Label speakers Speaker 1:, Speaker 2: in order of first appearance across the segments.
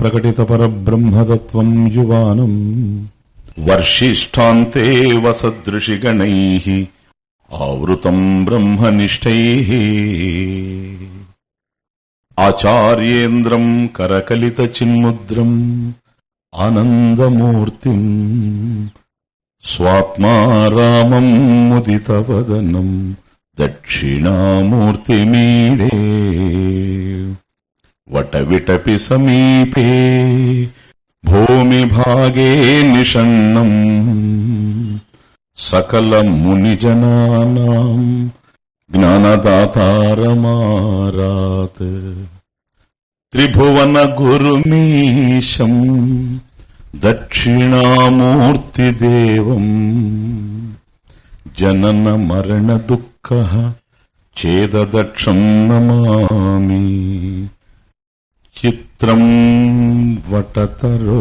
Speaker 1: ప్రకటిత పరబ్రహ్మతత్వం యువానం వర్షిష్టాంతే వసదృషిగణై ఆవృతం బ్రహ్మనిష్టై ఆచార్యేంద్రం కరకలిత చిన్ముద్రం ఆనందమూర్తిం స్వాత్మారామం ముదితవదనం దక్షిణామూర్తిమీడే. వటవిటపి సమీపే భూమి భాగే నిషన్నం సకల మునిజనానాం జ్ఞానదాతారమారాత్ త్రిభువన గురుమీశం దక్షిణామూర్తిదేవం జనన మరణ దుఃఖ చేదదక్షం నమామి చిత్రం వటతరోర్మోలే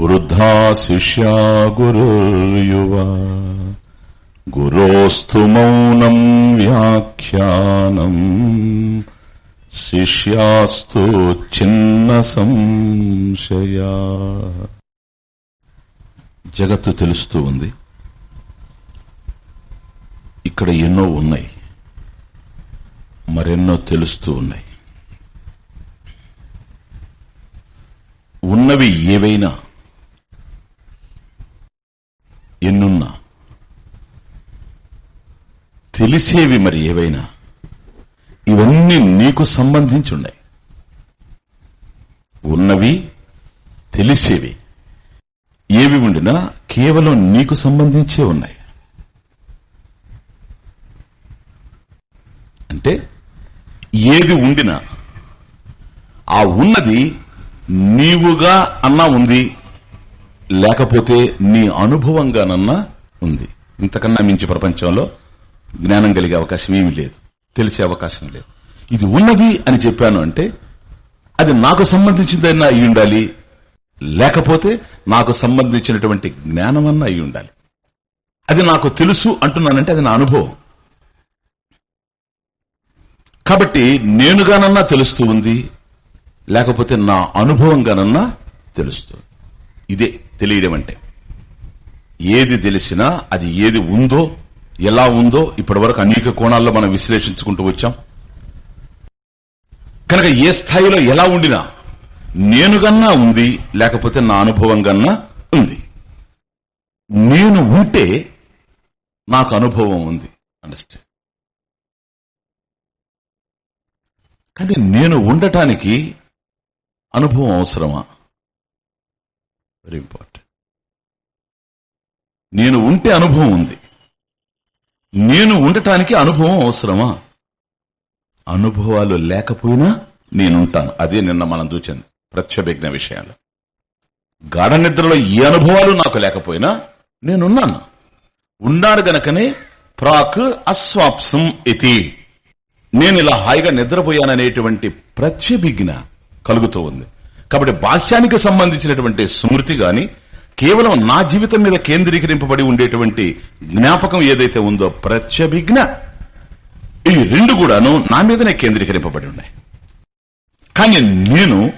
Speaker 1: వృద్ధా శిష్యా గురుర్యువా. గురోస్తు మౌనం వ్యాఖ్యానం. శిష్యాస్తు చిన్న సంశయా. జగత్తు తెలుస్తూ ఉంది. ఇక్కడ ఎన్నో ఉన్నాయి. మరెన్నో తెలుస్తూ ఉన్నాయి. ఉన్నవి ఏవైనా ఎన్నున్నా? తెలిసేవి మరి ఏవైనా? ఇవన్నీ నీకు సంబంధించి ఉన్నాయి ఉన్నవి తెలిసేవి. ఏవి ఉండినా కేవలం నీకు సంబంధించే ఉన్నాయి. అంటే ఏది ఉండినా ఆ ఉన్నది నీవుగా అన్నా ఉంది. లేకపోతే నీ అనుభవంగానన్నా ఉంది. ఇంతకన్నా మించి ప్రపంచంలో జ్ఞానం కలిగే అవకాశం ఏమీ లేదు. తెలిసే అవకాశం లేదు. ఇది ఉన్నది అని చెప్పాను అంటే అది నాకు సంబంధించిందైనా అయి ఉండాలి. లేకపోతే నాకు సంబంధించినటువంటి జ్ఞానమన్నా అయి ఉండాలి. అది నాకు తెలుసు అంటున్నానంటే అది నా అనుభవం. కాబట్టి నేనుగానన్నా తెలుస్తూ ఉంది లేకపోతే నా అనుభవంగానన్నా తెలుస్తుంది ఇదే. తెలియడం అంటే ఏది తెలిసినా అది ఏది ఉందో ఎలా ఉందో ఇప్పటి వరకు అనేక కోణాల్లో మనం విశ్లేషించుకుంటూ వచ్చాం. కనుక ఏ స్థాయిలో ఎలా ఉండినా నేనుగన్నా ఉంది లేకపోతే నా అనుభవం కన్నా ఉంది. నేను ఉంటే నాకు అనుభవం ఉంది. అండర్స్టాండ్ కానీ నేను ఉండటానికి అనుభవం అవసరమా? వెరీ ఇంపార్టెంట్ నేను ఉంటే అనుభవం ఉంది. నేను ఉండటానికి అనుభవం అవసరమా? అనుభవాలు లేకపోయినా నేనుంటాను అదే నిన్న మనం చూచింది ప్రత్యభిజ్ఞ విషయాలు. గాఢ నిద్రలో ఏ అనుభవాలు నాకు లేకపోయినా నేనున్నాను. ఉన్నాను గనకనే ప్రాక్ అస్వాప్సం ఇది నేను ఇలా హాయిగా నిద్రపోయాననేటువంటి ప్రత్యభిజ్ఞ కలుగుతూ ఉంది. కాబట్టి బాహ్యానికి సంబంధించినటువంటి స్మృతి గాని కేవలం నా జీవితం మీద కేంద్రీకరింపబడి ఉండేటువంటి జ్ఞాపకం ఏదైతే ఉందో ప్రత్యభిజ్ఞ ఈ రెండు కూడాను నా మీదనే కేంద్రీకరింపబడి ఉన్నాయి. కానీ నేను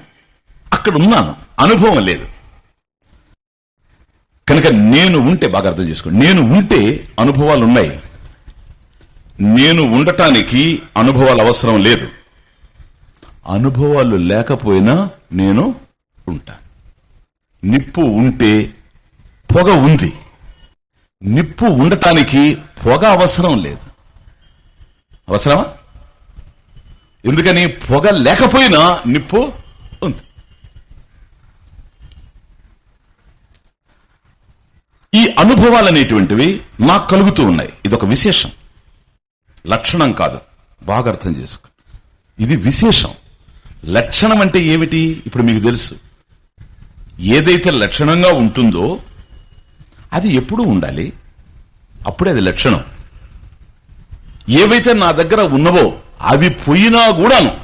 Speaker 1: అక్కడ ఉన్నాను. అనుభవం లేదు. కనుక నేను ఉంటే బాగా అర్థం చేసుకోండి నేను ఉంటే అనుభవాలు ఉన్నాయి. నేను ఉండటానికి అనుభవాలు అవసరం లేదు. అనుభవాలు లేకపోయినా నేను ఉంటాను నిప్పు ఉంటే పొగ ఉంది. నిప్పు ఉండటానికి పొగ అవసరం లేదు. అవసరమా? ఎందుకని పొగ లేకపోయినా నిప్పు ఉంది. ఈ అనుభవాలు అనేటువంటివి నాకు కలుగుతూ ఉన్నాయి. ఇదొక విశేషం. లక్షణం కాదు. బాగా అర్థం చేసుకో. ఇది విశేషం. లక్షణం అంటే ఏమిటి? ఇప్పుడు మీకు తెలుసు. ఏదైతే లక్షణంగా ఉంటుందో అది ఎప్పుడూ ఉండాలి. అప్పుడే అది లక్షణం. ఏవైతే నా దగ్గర ఉన్నవో అవి పోయినా కూడాను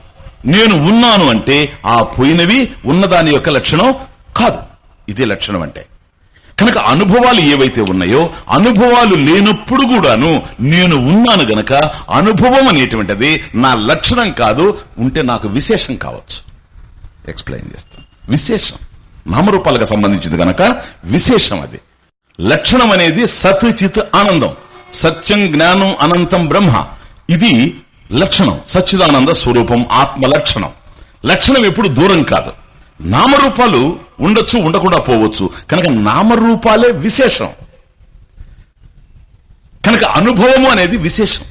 Speaker 1: నేను ఉన్నాను అంటే ఆ పోయినవి ఉన్నదాని యొక్క లక్షణం కాదు. ఇదే లక్షణం అంటే. కనుక అనుభవాలు ఏవైతే ఉన్నాయో అనుభవాలు లేనప్పుడు కూడాను నేను ఉన్నాను గనక అనుభవం అనేటువంటిది నా లక్షణం కాదు ఉంటే నాకు విశేషం కావచ్చు. ఎక్స్ప్లెయిన్ చేస్తాను. విశేషం. నామరూపాలకు సంబంధించింది గనక విశేషం అది. లక్షణం అనేది సత్ చిత్ ఆనందం. సత్యం జ్ఞానం అనంతం బ్రహ్మ. ఇది లక్షణం. సచ్చిదానంద స్వరూపం ఆత్మ లక్షణం. లక్షణం ఎప్పుడు దూరం కాదు. నామరూపాలు ఉండొచ్చు ఉండకుండా పోవచ్చు. కనుక నామరూపాలే విశేషం. కనుక అనుభవము అనేది విశేషం.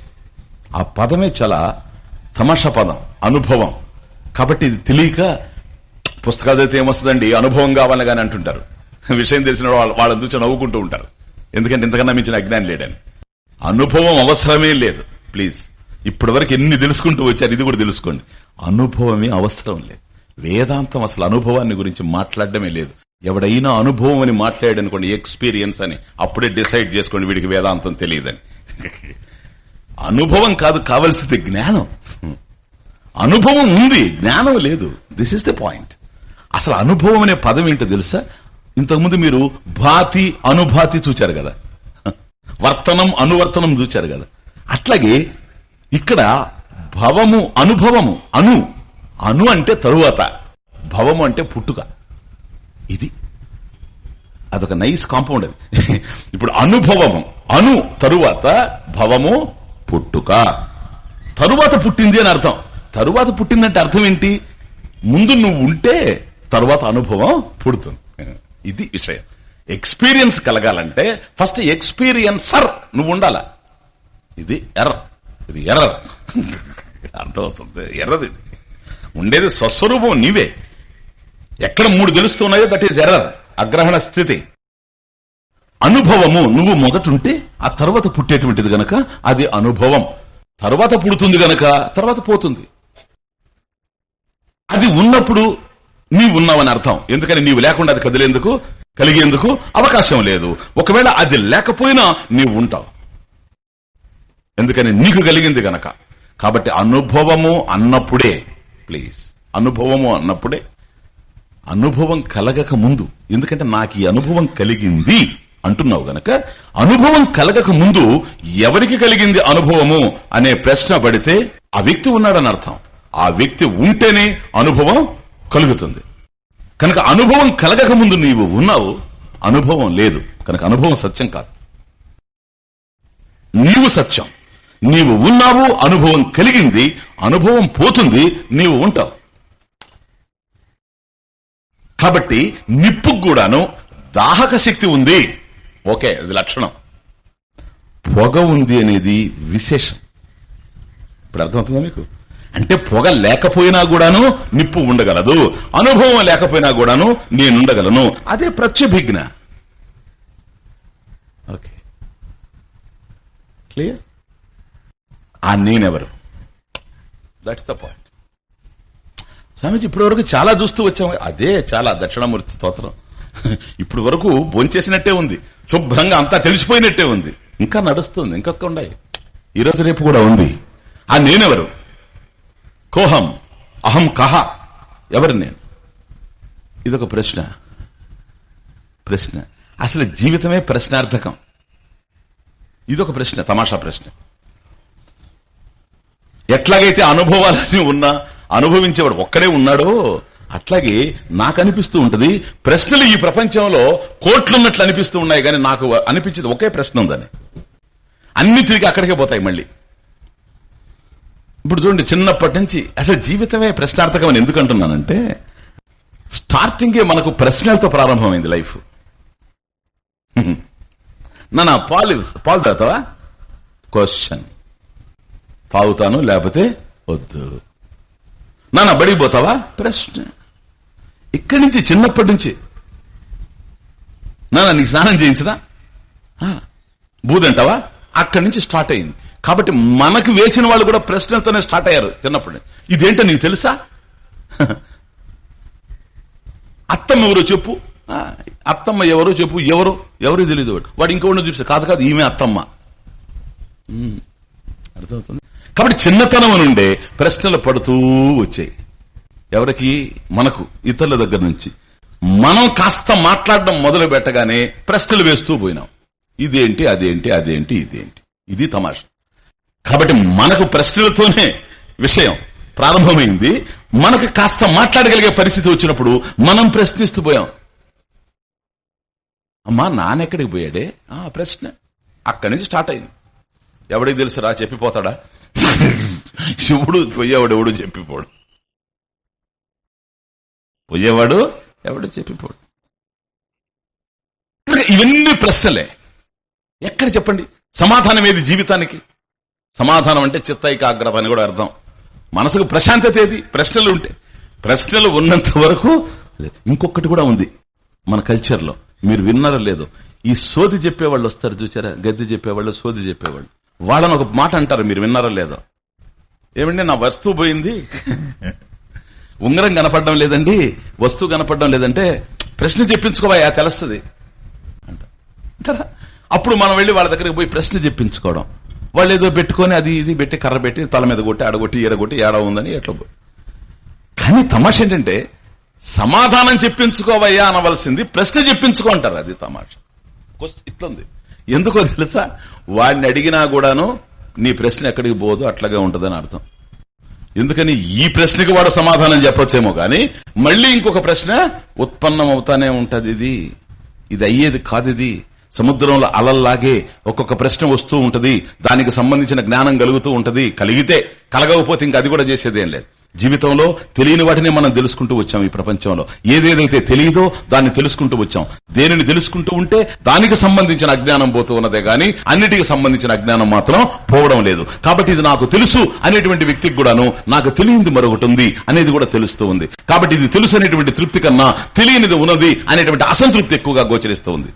Speaker 1: ఆ పదమే చాలా తమాషా పదం అనుభవం. కాబట్టి ఇది తెలియక పుస్తకాలు చదివితే ఏమొస్తుందండి? అనుభవం కావాలని కానీ అంటుంటారు. విషయం తెలిసిన వాళ్ళు వాళ్ళని చూసి నవ్వుకుంటూ ఉంటారు. ఎందుకంటే ఇంతకన్నా మించిన అజ్ఞానం లేడని. అనుభవం అవసరమే లేదు. ప్లీజ్. ఇప్పటి వరకు ఎన్ని తెలుసుకుంటూ వచ్చారు ఇది కూడా తెలుసుకోండి. అనుభవమే అవసరం లేదు. వేదాంతం అసలు అనుభవాన్ని గురించి మాట్లాడడమే లేదు. ఎవడైనా అనుభవం అని మాట్లాడనుకోండి ఎక్స్పీరియన్స్ అని అప్పుడే డిసైడ్ చేసుకోండి వీడికి వేదాంతం తెలియదని. అనుభవం కాదు కావలసింది జ్ఞానం. అనుభవం ఉంది జ్ఞానం లేదు. దిస్ ఇస్ ద పాయింట్ అసలు అనుభవం అనే పదం ఏంటో తెలుసా? ఇంతకుముందు మీరు భాతి అనుభాతి చూచారు కదా. వర్తనం అనువర్తనం చూచారు కదా. అట్లాగే ఇక్కడ భవము అనుభవము అను అను అంటే తరువాత భవము అంటే పుట్టుక. ఇది అదొక నైస్ కాంపౌండ్ అది. ఇప్పుడు అనుభవము అను తరువాత భవము పుట్టుక. తరువాత పుట్టింది అని అర్థం. తరువాత పుట్టిందంటే అర్థం ఏంటి? ముందు నువ్వు ఉంటే తరువాత అనుభవం పుడుతుంది. ఇది విషయం. ఎక్స్పీరియన్స్ కలగాలంటే ఫస్ట్ ఎక్స్పీరియన్సర్ నువ్వు ఉండాల. ఇది ఎర్ర. ఇది ఎర్ర. అర్థమవుతుంది. ఎర్రది. ఇది ఉండేది స్వస్వరూపం నీవే. ఎక్కడ మూడు తెలుస్తున్నాయో దట్ ఈస్ ఎర్రర్ అగ్రహణ స్థితి. అనుభవము నువ్వు మొదటుంటే ఆ తర్వాత పుట్టేటువంటిది గనక అది అనుభవం. తర్వాత పుడుతుంది గనక తర్వాత పోతుంది. అది ఉన్నప్పుడు నీవు ఉన్నావని అర్థం. ఎందుకని నీవు లేకుండా అది కదిలేందుకు కలిగేందుకు అవకాశం లేదు. ఒకవేళ అది లేకపోయినా నీవు ఉంటావు. ఎందుకని నీకు కలిగింది గనక. కాబట్టి అనుభవము అన్నప్పుడే. ప్లీజ్. అనుభవము అన్నప్పుడే అనుభవం కలగక ముందు ఎందుకంటే నాకు ఈ అనుభవం కలిగింది అంటున్నావు గనక అనుభవం కలగక ముందు ఎవరికి కలిగింది అనుభవము అనే ప్రశ్న పడితే ఆ వ్యక్తి ఉన్నాడని అర్థం. ఆ వ్యక్తి ఉంటేనే అనుభవం కలుగుతుంది. కనుక అనుభవం కలగక ముందు నీవు ఉన్నావు అనుభవం లేదు. కనుక అనుభవం సత్యం కాదు. నీవు సత్యం. నీవు ఉన్నావు అనుభవం కలిగింది అనుభవం పోతుంది నీవు ఉంటావు. కాబట్టి నిప్పుకు కూడాను దాహక శక్తి ఉంది. ఓకే అది లక్షణం. పొగ ఉంది అనేది విశేషం. ఇప్పుడు అర్థమవుతుందా మీకు? అంటే పొగ లేకపోయినా కూడాను నిప్పు ఉండగలదు. అనుభవం లేకపోయినా కూడాను నేనుండగలను. అదే ప్రత్యభిజ్ఞ. ఓకే. క్లియర్? ఆ నేనెవరు? దట్స్ ద పాయింట్ స్వామీజీ ఇప్పటి వరకు చాలా చూస్తూ వచ్చాము. అదే చాలా దక్షిణామూర్తి స్తోత్రం. ఇప్పుడు వరకు భోంచేసినట్టే ఉంది. శుభ్రంగా అంతా తెలిసిపోయినట్టే ఉంది. ఇంకా నడుస్తుంది ఇంకొక ఉన్నాయి. ఈరోజు రేపు కూడా ఉంది. ఆ నేనెవరు? కోహం. అహం కహ. ఎవరు నేను? ఇదొక ప్రశ్న. ప్రశ్న. అసలు జీవితమే ప్రశ్నార్థకం. ఇదొక ప్రశ్న తమాషా ప్రశ్న. ఎట్లాగైతే అనుభవాలన్నీ ఉన్నా అనుభవించేవాడు ఒక్కడే ఉన్నాడో అట్లాగే నాకు అనిపిస్తూ ఉంటది ప్రశ్నలు ఈ ప్రపంచంలో కోట్లున్నట్లు అనిపిస్తూ ఉన్నాయి కానీ నాకు అనిపించేది ఒకే ప్రశ్న ఉందని. అన్ని తిరిగి అక్కడికే పోతాయి మళ్ళీ. ఇప్పుడు చూడండి చిన్నప్పటి నుంచి అసలు జీవితమే ప్రశ్నార్థకం అని ఎందుకంటున్నానంటే స్టార్టింగే మనకు ప్రశ్నలతో ప్రారంభమైంది లైఫ్. నా పాలు పాలు తాగుతావా? క్వశ్చన్. తాగుతాను లేకపోతే వద్దు. నాన్న బడికి పోతావా? ప్రశ్న. ఇక్కడి నుంచి చిన్నప్పటి నుంచి. నాన్న నీకు స్నానం చేయించదా బూదంటావా అక్కడి నుంచి స్టార్ట్ అయింది. కాబట్టి మనకు వేసిన వాళ్ళు కూడా ప్రశ్నలతోనే స్టార్ట్ అయ్యారు చిన్నప్పుడు ఇదేంటో నీకు తెలుసా? అత్తమ్మ ఎవరో చెప్పు. అత్తమ్మ ఎవరో చెప్పు. ఎవరు? ఎవరు తెలియదు వాడు. వాడు ఇంకోటి చూపిస్తా. కాదు కాదు ఈమె అత్తమ్మ. అర్థమవుతుంది? కాబట్టి చిన్నతనం నుండే ప్రశ్నలు పడుతూ వచ్చాయి. ఎవరికి? మనకు ఇతరుల దగ్గర నుంచి. మనం కాస్త మాట్లాడడం మొదలు పెట్టగానే ప్రశ్నలు వేస్తూ పోయినాం. ఇదేంటి అదేంటి అదేంటి ఇదేంటి? ఇది తమాష. కాబట్టి మనకు ప్రశ్నలతోనే విషయం ప్రారంభమైంది. మనకు కాస్త మాట్లాడగలిగే పరిస్థితి వచ్చినప్పుడు మనం ప్రశ్నిస్తూ పోయాం. అమ్మా నాన్నెక్కడికి పోయాడే? ఆ ప్రశ్న. అక్కడి నుంచి స్టార్ట్ అయింది. ఎవడికి తెలుసురా? చెప్పిపోతాడా? శివుడు పోయేవాడు ఎవడు చెప్పిపోడు. పోయేవాడు ఎవడు చెప్పిపోడు. ఇవన్నీ ప్రశ్నలే. ఎక్కడ చెప్పండి? సమాధానం ఏది జీవితానికి? సమాధానం అంటే చిత్తైకాగ్రత అని కూడా అర్థం. మనసుకు ప్రశాంతత ఏది? ప్రశ్నలు ఉంటే. ప్రశ్నలు ఉన్నంత వరకు ఇంకొకటి కూడా ఉంది మన కల్చర్లో. మీరు విన్నారో లేదో. ఈ సోది చెప్పేవాళ్ళు వస్తారు చూసారా? గద్దె చెప్పేవాళ్ళు సోది చెప్పేవాళ్ళు. వాళ్ళని ఒక మాట అంటారు. మీరు విన్నారో లేదో. ఏమండి నా వస్తువు పోయింది. ఉంగరం కనపడడం లేదండి వస్తువు కనపడడం లేదంటే ప్రశ్న చెప్పించుకోవా తెలుస్తుంది. అంటారా? అప్పుడు మనం వెళ్ళి వాళ్ళ దగ్గరికి పోయి ప్రశ్న చెప్పించుకోవడం. వాళ్ళు ఏదో పెట్టుకొని అది ఇది పెట్టి కర్ర పెట్టి తల మీద కొట్టి అడగొట్టి ఎడగొట్టి ఏడ ఉందని ఎట్లా పోయి కానీ తమాష ఏంటంటే సమాధానం చెప్పించుకోవయ్యా అనవలసింది ప్రశ్న చెప్పించుకుంటారు అది తమాష. ఇట్లుంది. ఎందుకో తెలుసా? వాడిని అడిగినా కూడాను నీ ప్రశ్న ఎక్కడికి పోదు అట్లాగే ఉంటదని అర్థం. ఎందుకని ఈ ప్రశ్నకి వాడు సమాధానం చెప్పొచ్చేమో గాని మళ్ళీ ఇంకొక ప్రశ్న ఉత్పన్నం అవుతానే ఉంటది ఇది. ఇది అయ్యేది కాదు ఇది సముద్రంలో అలల్లాగే ఒక్కొక్క ప్రశ్న వస్తూ ఉంటది. దానికి సంబంధించిన జ్ఞానం కలుగుతూ ఉంటది. కలిగితే కలగకపోతే ఇంకా అది కూడా చేసేదేం లేదు. జీవితంలో తెలియని వాటిని మనం తెలుసుకుంటూ వచ్చాం ఈ ప్రపంచంలో. ఏదేదైతే తెలియదో దాన్ని తెలుసుకుంటూ వచ్చాం. దేనిని తెలుసుకుంటూ ఉంటే దానికి సంబంధించిన అజ్ఞానం పోతూ ఉన్నదే గాని అన్నిటికి సంబంధించిన అజ్ఞానం మాత్రం పోవడం లేదు. కాబట్టి ఇది నాకు తెలుసు అనేటువంటి వ్యక్తికి కూడాను నాకు తెలియంది మరొకటి ఉంది అనేది కూడా తెలుస్తూ ఉంది. కాబట్టి ఇది తెలుసు అనేటువంటి తృప్తి కన్నా తెలియనిది ఉన్నది అనేటువంటి అసంతృప్తి ఎక్కువగా గోచరిస్తూ ఉంది.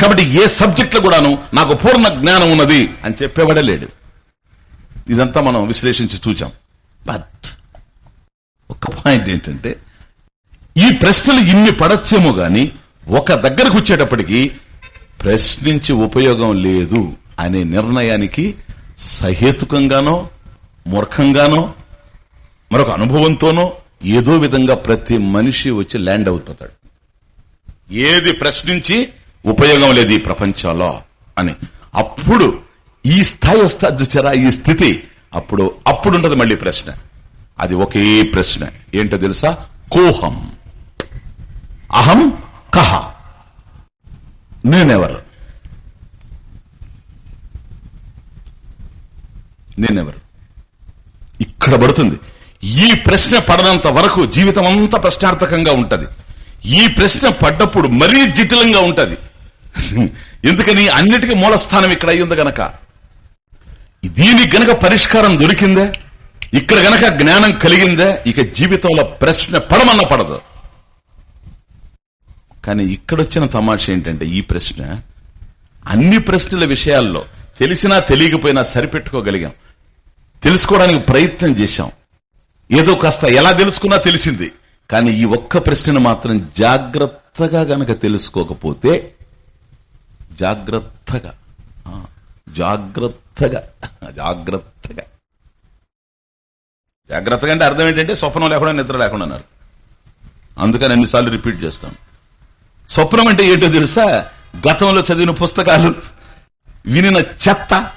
Speaker 1: కాబట్టి ఏ సబ్జెక్టులో కూడాను నాకు పూర్ణ జ్ఞానం ఉన్నది అని చెప్పేవాడే లేడు. ఇదంతా మనం విశ్లేషించి చూచాం. బట్ ఒక పాయింట్ ఏంటంటే ఈ ప్రశ్నలు ఇన్ని పడచ్చేమో గాని ఒక దగ్గరకు వచ్చేటప్పటికి ప్రశ్నించి ఉపయోగం లేదు అనే నిర్ణయానికి సహేతుకంగానో మూర్ఖంగానో మరొక అనుభవంతోనో ఏదో విధంగా ప్రతి మనిషి వచ్చి ల్యాండ్ అవుతాడు. ఏది ప్రశ్నించి ఉపయోగం లేదు ఈ ప్రపంచంలో అని. అప్పుడు ఈ స్థాయి వస్తా చూచారా ఈ స్థితి అప్పుడు అప్పుడుంటది మళ్ళీ ప్రశ్న. అది ఒకే ప్రశ్న. ఏంటో తెలుసా? కోహం. అహం కహ. నేనెవరు? నేనెవరు? ఇక్కడ పడుతుంది. ఈ ప్రశ్న పడనంత వరకు జీవితం అంతా ప్రశ్నార్థకంగా ఉంటది. ఈ ప్రశ్న పడ్డప్పుడు మరీ జటిలంగా ఉంటది. ఎందుకని? అన్నిటికీ మూలస్థానం ఇక్కడ అయ్యింది గనక. దీనికి గనక పరిష్కారం దొరికిందే ఇక్కడ గనక జ్ఞానం కలిగిందే ఇక జీవితంలో ప్రశ్న పడమన్న పడదు. కానీ ఇక్కడొచ్చిన తమాష ఏంటంటే ఈ ప్రశ్న అన్ని ప్రశ్నల విషయాల్లో తెలిసినా తెలియకపోయినా సరిపెట్టుకోగలిగాం. తెలుసుకోవడానికి ప్రయత్నం చేశాం. ఏదో కాస్త ఎలా తెలుసుకున్నా తెలిసింది. కానీ ఈ ఒక్క ప్రశ్నను మాత్రం జాగ్రత్తగా గనక తెలుసుకోకపోతే జాగ్రత్తగా జాగ్రత్తగా జాగ్రత్తగా. జాగ్రత్తగా అంటే అర్థం ఏంటంటే స్వప్నం లేకుండా నిద్ర లేకుండా అన్నారు. అందుకని ఎన్నిసార్లు రిపీట్ చేస్తాం. స్వప్నం అంటే ఏంటో తెలుసా? గతంలో చదివిన పుస్తకాలు వినిన చెత్త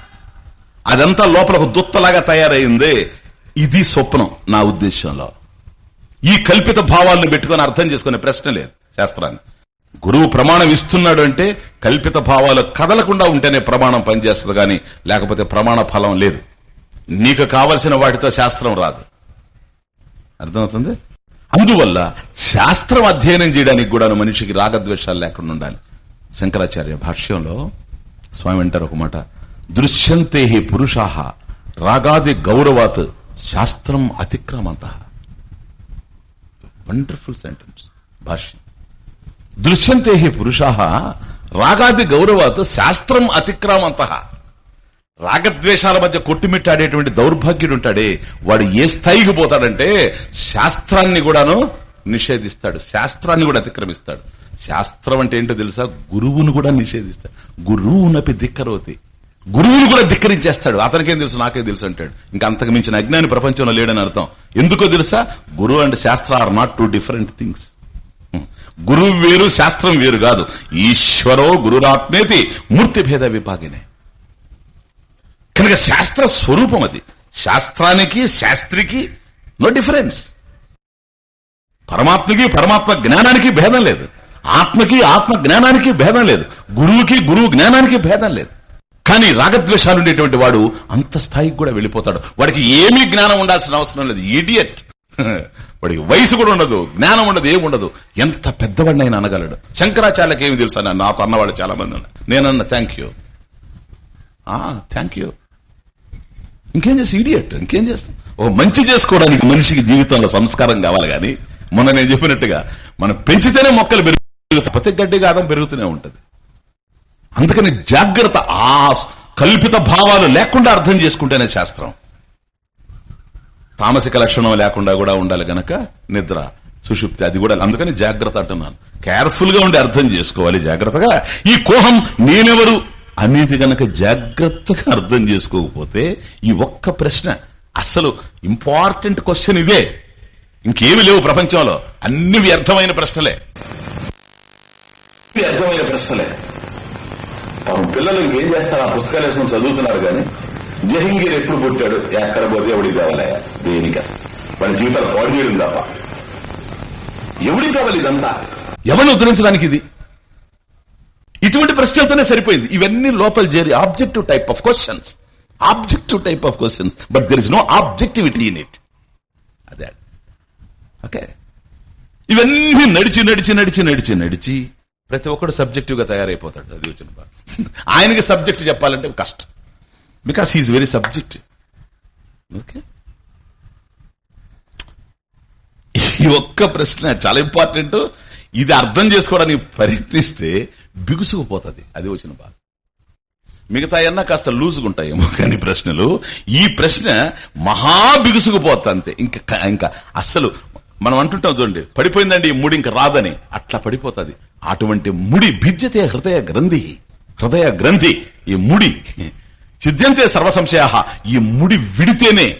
Speaker 1: అదంతా లోపల ఒక దుత్తలాగా తయారైంది. ఇది స్వప్నం నా ఉద్దేశంలో ఈ కల్పిత భావాలను పెట్టుకుని అర్థం చేసుకునే ప్రశ్న లేదు శాస్త్రాన్ని. గురువు ప్రమాణం ఇస్తున్నాడు అంటే కల్పిత భావాలు కదలకుండా ఉంటేనే ప్రమాణం పనిచేస్తుంది కానీ లేకపోతే ప్రమాణ ఫలం లేదు. నీకు కావలసిన వాటితో శాస్త్రం రాదు. అర్థమవుతుంది? అందువల్ల శాస్త్రం అధ్యయనం చేయడానికి కూడా మనిషికి రాగద్వేషాలు లేకుండా ఉండాలి. శంకరాచార్య భాష్యంలో స్వామి అంటారు ఒక మాట దృశ్యంతే పురుషాహ రాగాది గౌరవాత్ శాస్త్రం అతిక్రమంత. వండర్ఫుల్ సెంటెన్స్ భాష్యం. దృశ్యంతే పురుషాహ రాగాది గౌరవాత్ శాస్త్రం అతిక్రమంత. రాగద్వేషాల మధ్య కొట్టుమిట్టాడేటువంటి దౌర్భాగ్యుడు ఉంటాడే వాడు ఏ స్థాయికి పోతాడంటే శాస్త్రాన్ని కూడాను నిషేధిస్తాడు. శాస్త్రాన్ని కూడా అతిక్రమిస్తాడు. శాస్త్రం అంటే ఏంటో తెలుసా? గురువును కూడా నిషేధిస్తాడు. గురువునపి ధిక్కరోతి. గురువును కూడా ధిక్కరించేస్తాడు. అతనికేం తెలుసు? నాకేం తెలుసు అంటాడు. ఇంకా అంతకు మించిన అజ్ఞాని ప్రపంచంలో లేడని అర్థం. ఎందుకో తెలుసా? గురువు అండ్ శాస్త్ర are not two different things. గురువు వేరు శాస్త్రం వేరు కాదు. ఈశ్వరో గురురాత్మేతి మూర్తి భేద విభాగినే. కనుక శాస్త్ర స్వరూపం అది. శాస్త్రానికి శాస్త్రికి నో డిఫరెన్స్ పరమాత్మకి పరమాత్మ జ్ఞానానికి భేదం లేదు. ఆత్మకి ఆత్మ జ్ఞానానికి భేదం లేదు. గురువుకి గురువు జ్ఞానానికి భేదం లేదు. కానీ రాగద్వేషాలు ఉండేటువంటి వాడు అంత స్థాయికి కూడా వెళ్ళిపోతాడు. వాడికి ఏమీ జ్ఞానం ఉండాల్సిన అవసరం లేదు. ఇడియట్ వాడికి వయసు కూడా ఉండదు జ్ఞానం ఉండదు ఏమి ఉండదు. ఎంత పెద్దవాడినైనా అనగలడు. శంకరాచార్యకి ఏమి తెలుసు? అని నాతో అన్నవాళ్ళు చాలా మంది ఉన్నారు. నేనన్న థ్యాంక్ యూ థ్యాంక్ యూ ఇంకేం చేసి ఇడియట్ ఇంకేం చేస్తాం ఓ మంచి చేసుకోవడానికి మనిషికి జీవితంలో సంస్కారం కావాలి కానీ మొన్న నేను చెప్పినట్టుగా మనం పెంచితేనే మొక్కలు పెరుగుతాయి ప్రతి గడ్డి గాదం పెరుగుతూనే ఉంటది. అందుకని జాగ్రత్త ఆ కల్పిత భావాలు లేకుండా అర్థం చేసుకుంటేనే శాస్త్రం. తామసిక లక్షణం లేకుండా కూడా ఉండాలి గనక నిద్ర సుషుప్తి అది కూడా అందుకని జాగ్రత్త అంటున్నాను. కేర్ఫుల్గా ఉండి అర్థం చేసుకోవాలి జాగ్రత్తగా. ఈ కోహం నేనెవరు అనేది గనక జాగ్రత్తగా అర్థం చేసుకోకపోతే ఈ ఒక్క ప్రశ్న అసలు ఇంపార్టెంట్ క్వశ్చన్ ఇదే. ఇంకేమి లేవు ప్రపంచంలో. అన్ని వ్యర్థమైన ప్రశ్నలే. వ్యర్థమైన ప్రశ్నలే. పిల్లలు ఇంకేం చేస్తారు? ఆ పుస్తకాలు వేసుకుని చదువుతున్నారు కానీ జహంగీర్ ఎప్పుడు పుట్టాడు? ఎక్కడ పోతే ఎవడికి కావాలయ్యా దేనిక? వాళ్ళ జీవితాలు పాడు చేయడం తప్ప. ఎవడికి కావాలి ఇదంతా? ఎవరిని ఉద్ధరించడానికి ఇది? ఇటువంటి ప్రశ్నలతోనే సరిపోయింది. ఇవన్నీ లోపల చేరి objective type of questions. Objective type of questions. But there is no objectivity in it. అదే. ఓకే? ఇవన్నీ నడిచి నడిచి నడిచి నడిచి నడిచి ప్రతి ఒక్కడు సబ్జెక్టివ్గా తయారైపోతాడు. అది వచ్చిన ఆయనకి సబ్జెక్ట్ చెప్పాలంటే కష్టం. Because he is very subject okay ఈ ఒక్క ప్రశ్న చాలా ఇంపార్టెంట్ ఇది అర్థం చేసుకోవడానికి ప్రయత్నిస్తే బిగుసుకుపోతుంది. అది వచ్చిన బాధ. మిగతా అన్నా కాస్త లూజుగా ఉంటాయేమో కానీ ప్రశ్నలు. ఈ ప్రశ్న మహా బిగుసుకుపోతా అంతే ఇంకా ఇంకా అస్సలు మనం అంటుంటాం చూడండి పడిపోయిందండి ఈ ముడి ఇంకా రాదని. అట్లా పడిపోతుంది. అటువంటి ముడి భిద్యతే హృదయ గ్రంథి. హృదయ గ్రంథి ఈ ముడి. సిద్ధంతే సర్వ సంశయ ఈ ముడి విడితేనే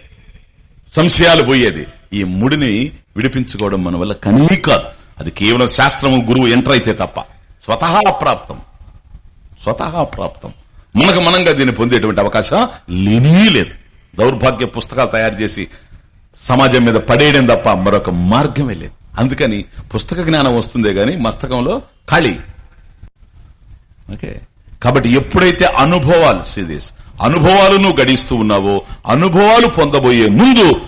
Speaker 1: సంశయాలు పోయేది. ఈ ముడిని విడిపించుకోవడం మన వల్ల కనీ కాదు. అది కేవలం శాస్త్రము గురువు ఎంటర్ అయితే తప్ప. స్వతహా ప్రాప్తం. స్వతహా ప్రాప్తం. మనకు మనంగా దీన్ని పొందేటువంటి అవకాశం లేనీ లేదు. దౌర్భాగ్య పుస్తకాలు తయారు చేసి సమాజం మీద పడేయడం తప్ప మరొక మార్గమే లేదు. అందుకని పుస్తక జ్ఞానం వస్తుందే గాని మస్తకంలో ఖాళీ. ఓకే. కాబట్టి ఎప్పుడైతే అనుభవాలు సిరీస్ అనుభవాలు నువ్వు గడిస్తూ ఉన్నావో అనుభవాలు పొందబోయే ముందు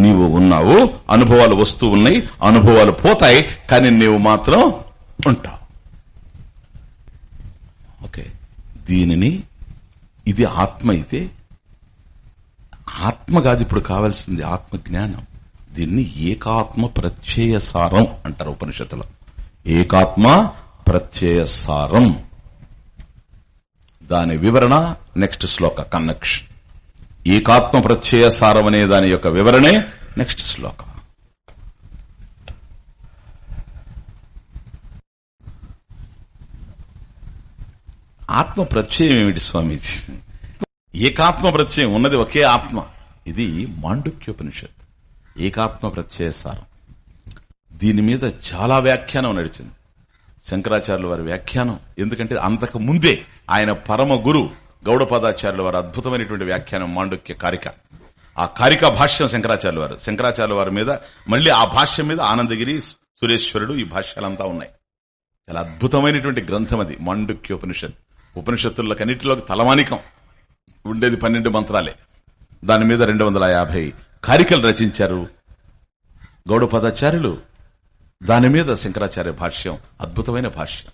Speaker 1: నీవు ఉన్నావు. అనుభవాలు వస్తూ ఉన్నాయి అనుభవాలు పోతాయి కానీ నీవు మాత్రం ఉంటావు. ఓకే. దీనిని ఇది ఆత్మ అయితే ఆత్మ కాదు ఇప్పుడు కావాల్సింది ఆత్మ జ్ఞానం దీన్ని ఏకాత్మ ప్రత్యయ సారం అంటారు ఉపనిషత్తులో. ఏకాత్మ ప్రత్యయ సారం దాని వివరణ నెక్స్ట్ శ్లోక కన్నెక్షన్ ఏకాత్మ ప్రత్యయ సారం అనే దాని యొక్క వివరణే నెక్స్ట్ శ్లోక. ఆత్మ ప్రత్యయం ఏమిటి స్వామీజీ? ఏకాత్మ ప్రత్యయం ఉన్నది ఒకే ఆత్మ. ఇది మాండుక్యోపనిషత్ ఏకాత్మ ప్రత్యయ సారం. దీని మీద చాలా వ్యాఖ్యానం నడిచింది. శంకరాచార్యుల వారి వ్యాఖ్యానం. ఎందుకంటే అంతకు ముందే ఆయన పరమ గురు గౌడపాదాచార్యుల వారి అద్భుతమైనటువంటి వ్యాఖ్యానం మాండుక్య కారిక. ఆ కారిక భాష్యం శంకరాచార్యుల వారు. శంకరాచార్యుల వారి మీద మళ్ళీ ఆ భాష్యం మీద ఆనందగిరి సురేశ్వరుడు ఈ భాష్యాలంతా ఉన్నాయి. చాలా అద్భుతమైనటువంటి గ్రంథం అది మాండుక్యోపనిషత్. ఉపనిషత్తుల్లో కన్నిటిలోకి తలమానికం. ఉండేది పన్నెండు మంత్రాలే. దాని మీద రెండు వందల యాభై కారికలు రచించారు గౌడపదాచార్యులు. దాని మీద శంకరాచార్య భాష్యం అద్భుతమైన భాష్యం.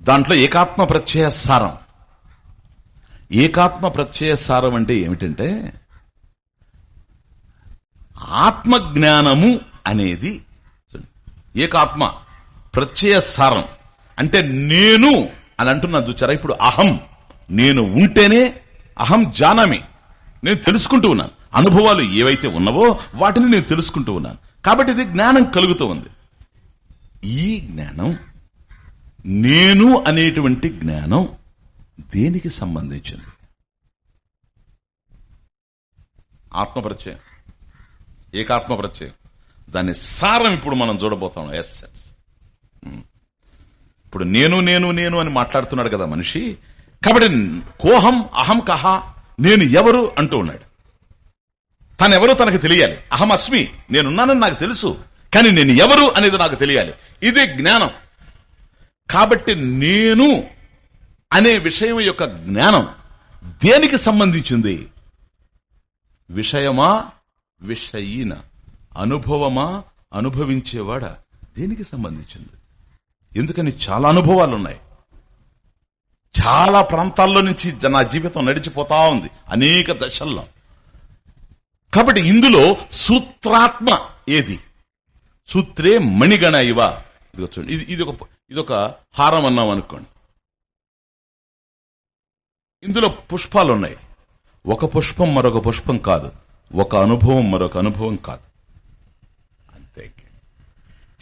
Speaker 1: దాంట్లో ఏకాత్మ ప్రత్యయ సారం. ఏకాత్మ ప్రత్యయ సారం అంటే ఏమిటంటే ఆత్మజ్ఞానము అనేది ఏకాత్మ ప్రత్యయ సారం. అంటే నేను అని అంటున్నాను చూచారా? ఇప్పుడు అహం నేను ఉంటేనే అహం జానమి. నేను తెలుసుకుంటూ ఉన్నాను. అనుభవాలు ఏవైతే ఉన్నవో వాటిని నేను తెలుసుకుంటూ ఉన్నాను. కాబట్టి ఇది జ్ఞానం కలుగుతూ ఉంది. ఈ జ్ఞానం నేను అనేటువంటి జ్ఞానం దేనికి సంబంధించింది? ఆత్మపరిచయం. ఏకాత్మపరిచయం. దాని సారం ఇప్పుడు మనం చూడబోతాం ఎస్ఎస్ hmm. ఇప్పుడు నేను నేను నేను అని మాట్లాడుతున్నాడు కదా మనిషి. కాబట్టి కోహం అహం కహ నేను ఎవరు అంటూ ఉన్నాడు. తనెవరో తనకు తెలియాలి. అహం అస్మి నేనున్నానని నాకు తెలుసు కానీ నేను ఎవరు అనేది నాకు తెలియాలి. ఇది జ్ఞానం. కాబట్టి నేను అనే విషయం యొక్క జ్ఞానం దేనికి సంబంధించింది? విషయమా విషయీన అనుభవమా అనుభవించేవాడా? దేనికి సంబంధించింది? ఎందుకని చాలా అనుభవాలు ఉన్నాయి చాలా ప్రాంతాల్లో నుంచి నా జీవితం నడిచిపోతా ఉంది. అనేక దశల్లో. కాబట్టి ఇందులో సూత్రాత్మ ఏది? సూత్రే మణిగణ ఇవ. ఇది చూడండి. ఇది ఇది ఒక ఇది ఒక హారం అన్నాం అనుకోండి. ఇందులో పుష్పాలు ఉన్నాయి ఒక పుష్పం మరొక పుష్పం కాదు. ఒక అనుభవం మరొక అనుభవం కాదు. అంతే.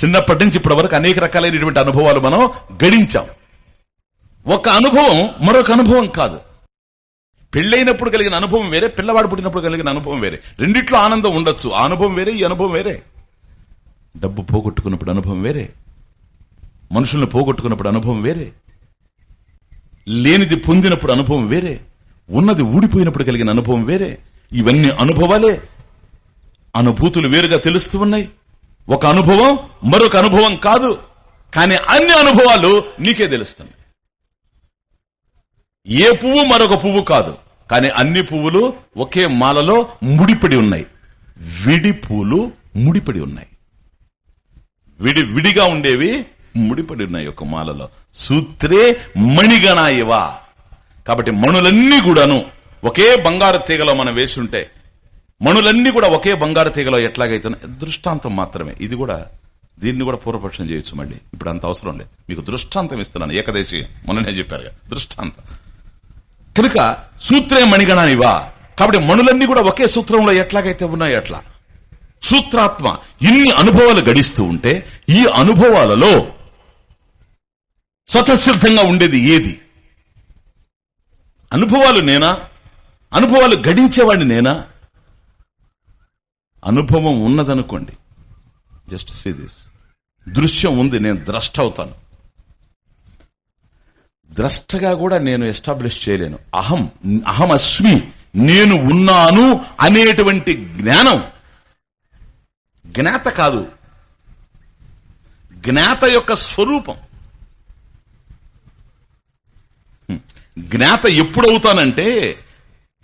Speaker 1: చిన్నప్పటి నుంచి ఇప్పటి వరకు అనేక రకాలైనటువంటి అనుభవాలు మనం గడించాం ఒక అనుభవం మరొక అనుభవం కాదు. పెళ్ళైనప్పుడు కలిగిన అనుభవం వేరే పిల్లవాడు పుట్టినప్పుడు కలిగిన అనుభవం వేరే. రెండిట్లో ఆనందం ఉండొచ్చు. ఆ అనుభవం వేరే ఈ అనుభవం వేరే. డబ్బు పోగొట్టుకున్నప్పుడు అనుభవం వేరే. మనుషుల్ని పోగొట్టుకున్నప్పుడు అనుభవం వేరే. లేనిది పొందినప్పుడు అనుభవం వేరే. ఉన్నది ఊడిపోయినప్పుడు కలిగిన అనుభవం వేరే. ఇవన్నీ అనుభవాలే. అనుభూతులు వేరుగా తెలుస్తూ ఉన్నాయి. ఒక అనుభవం మరొక అనుభవం కాదు. కానీ అన్ని అనుభవాలు నీకే తెలుస్తున్నాయి. ఏ పువ్వు మరొక పువ్వు కాదు. కానీ అన్ని పువ్వులు ఒకే మాలలో ముడిపడి ఉన్నాయి. విడి పూలు ముడిపడి ఉన్నాయి. విడి విడిగా ఉండేవి ముడిపడి ఉన్నాయి ఒక మాలలో. సూత్రే మణిగణాయివా. కాబట్టి మణులన్నీ కూడాను ఒకే బంగారు తీగలో మనం వేసి ఉంటే మణులన్నీ కూడా ఒకే బంగారు తీగలో ఎట్లాగైతే దృష్టాంతం మాత్రమే. ఇది కూడా దీన్ని కూడా పూర్వపక్షం చేయొచ్చు మళ్ళీ. ఇప్పుడు అంత అవసరం లేదు. మీకు దృష్టాంతం ఇస్తున్నాను. ఏకదేశీ మొన్ననే చెప్పారు దృష్టాంతం. కనుక సూత్రే మణిగణానివా? కాబట్టి మణులన్నీ కూడా ఒకే సూత్రంలో ఎట్లాగైతే ఉన్నాయో అట్లా. సూత్రాత్మ ఇన్ని అనుభవాలు గడిస్తూ ఉంటే ఈ అనుభవాలలో స్వతసిద్ధంగా ఉండేది ఏది? అనుభవాలు నేనా? అనుభవాలు గడించేవాడిని నేనా? అనుభవం ఉన్నదనుకోండి. Just see this. దృశ్యం ఉంది నేను ద్రష్ట అవుతాను. ద్రష్టగా కూడా నేను ఎస్టాబ్లిష్ చేయలేను. అహం అహం అస్మి నేను ఉన్నాను అనేటువంటి జ్ఞానం. జ్ఞాత కాదు. జ్ఞాత యొక్క స్వరూపం. జ్ఞాత ఎప్పుడవుతానంటే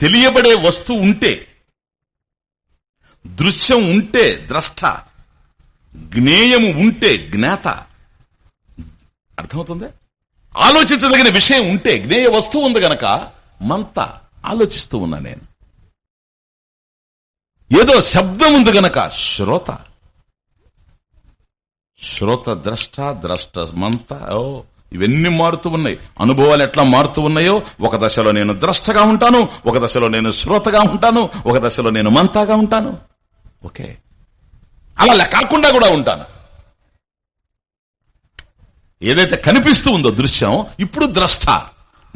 Speaker 1: తెలియబడే వస్తువు ఉంటే దృశ్యం ఉంటే ద్రష్ట జ్ఞేయము ఉంటే జ్ఞాత. అర్థమవుతుందే? ఆలోచించదగిన విషయం ఉంటే జ్ఞేయ వస్తువు ఉంది గనక మంత ఆలోచిస్తూ ఉన్నా నేను. ఏదో శబ్దం ఉంది గనక శ్రోత. శ్రోత ద్రష్ట ద్రష్ట మంత ఓ ఇవన్నీ మారుతూ ఉన్నాయి. అనుభవాలు ఎట్లా మారుతూ ఉన్నాయో ఒక దశలో నేను ద్రష్టగా ఉంటాను ఒక దశలో నేను శ్రోతగా ఉంటాను ఒక దశలో నేను మంతాగా ఉంటాను. ఓకే. అలా లే- కాకుండా కూడా ఉంటాను. ఏదైతే కనిపిస్తూ ఉందో దృశ్యం ఇప్పుడు ద్రష్ట.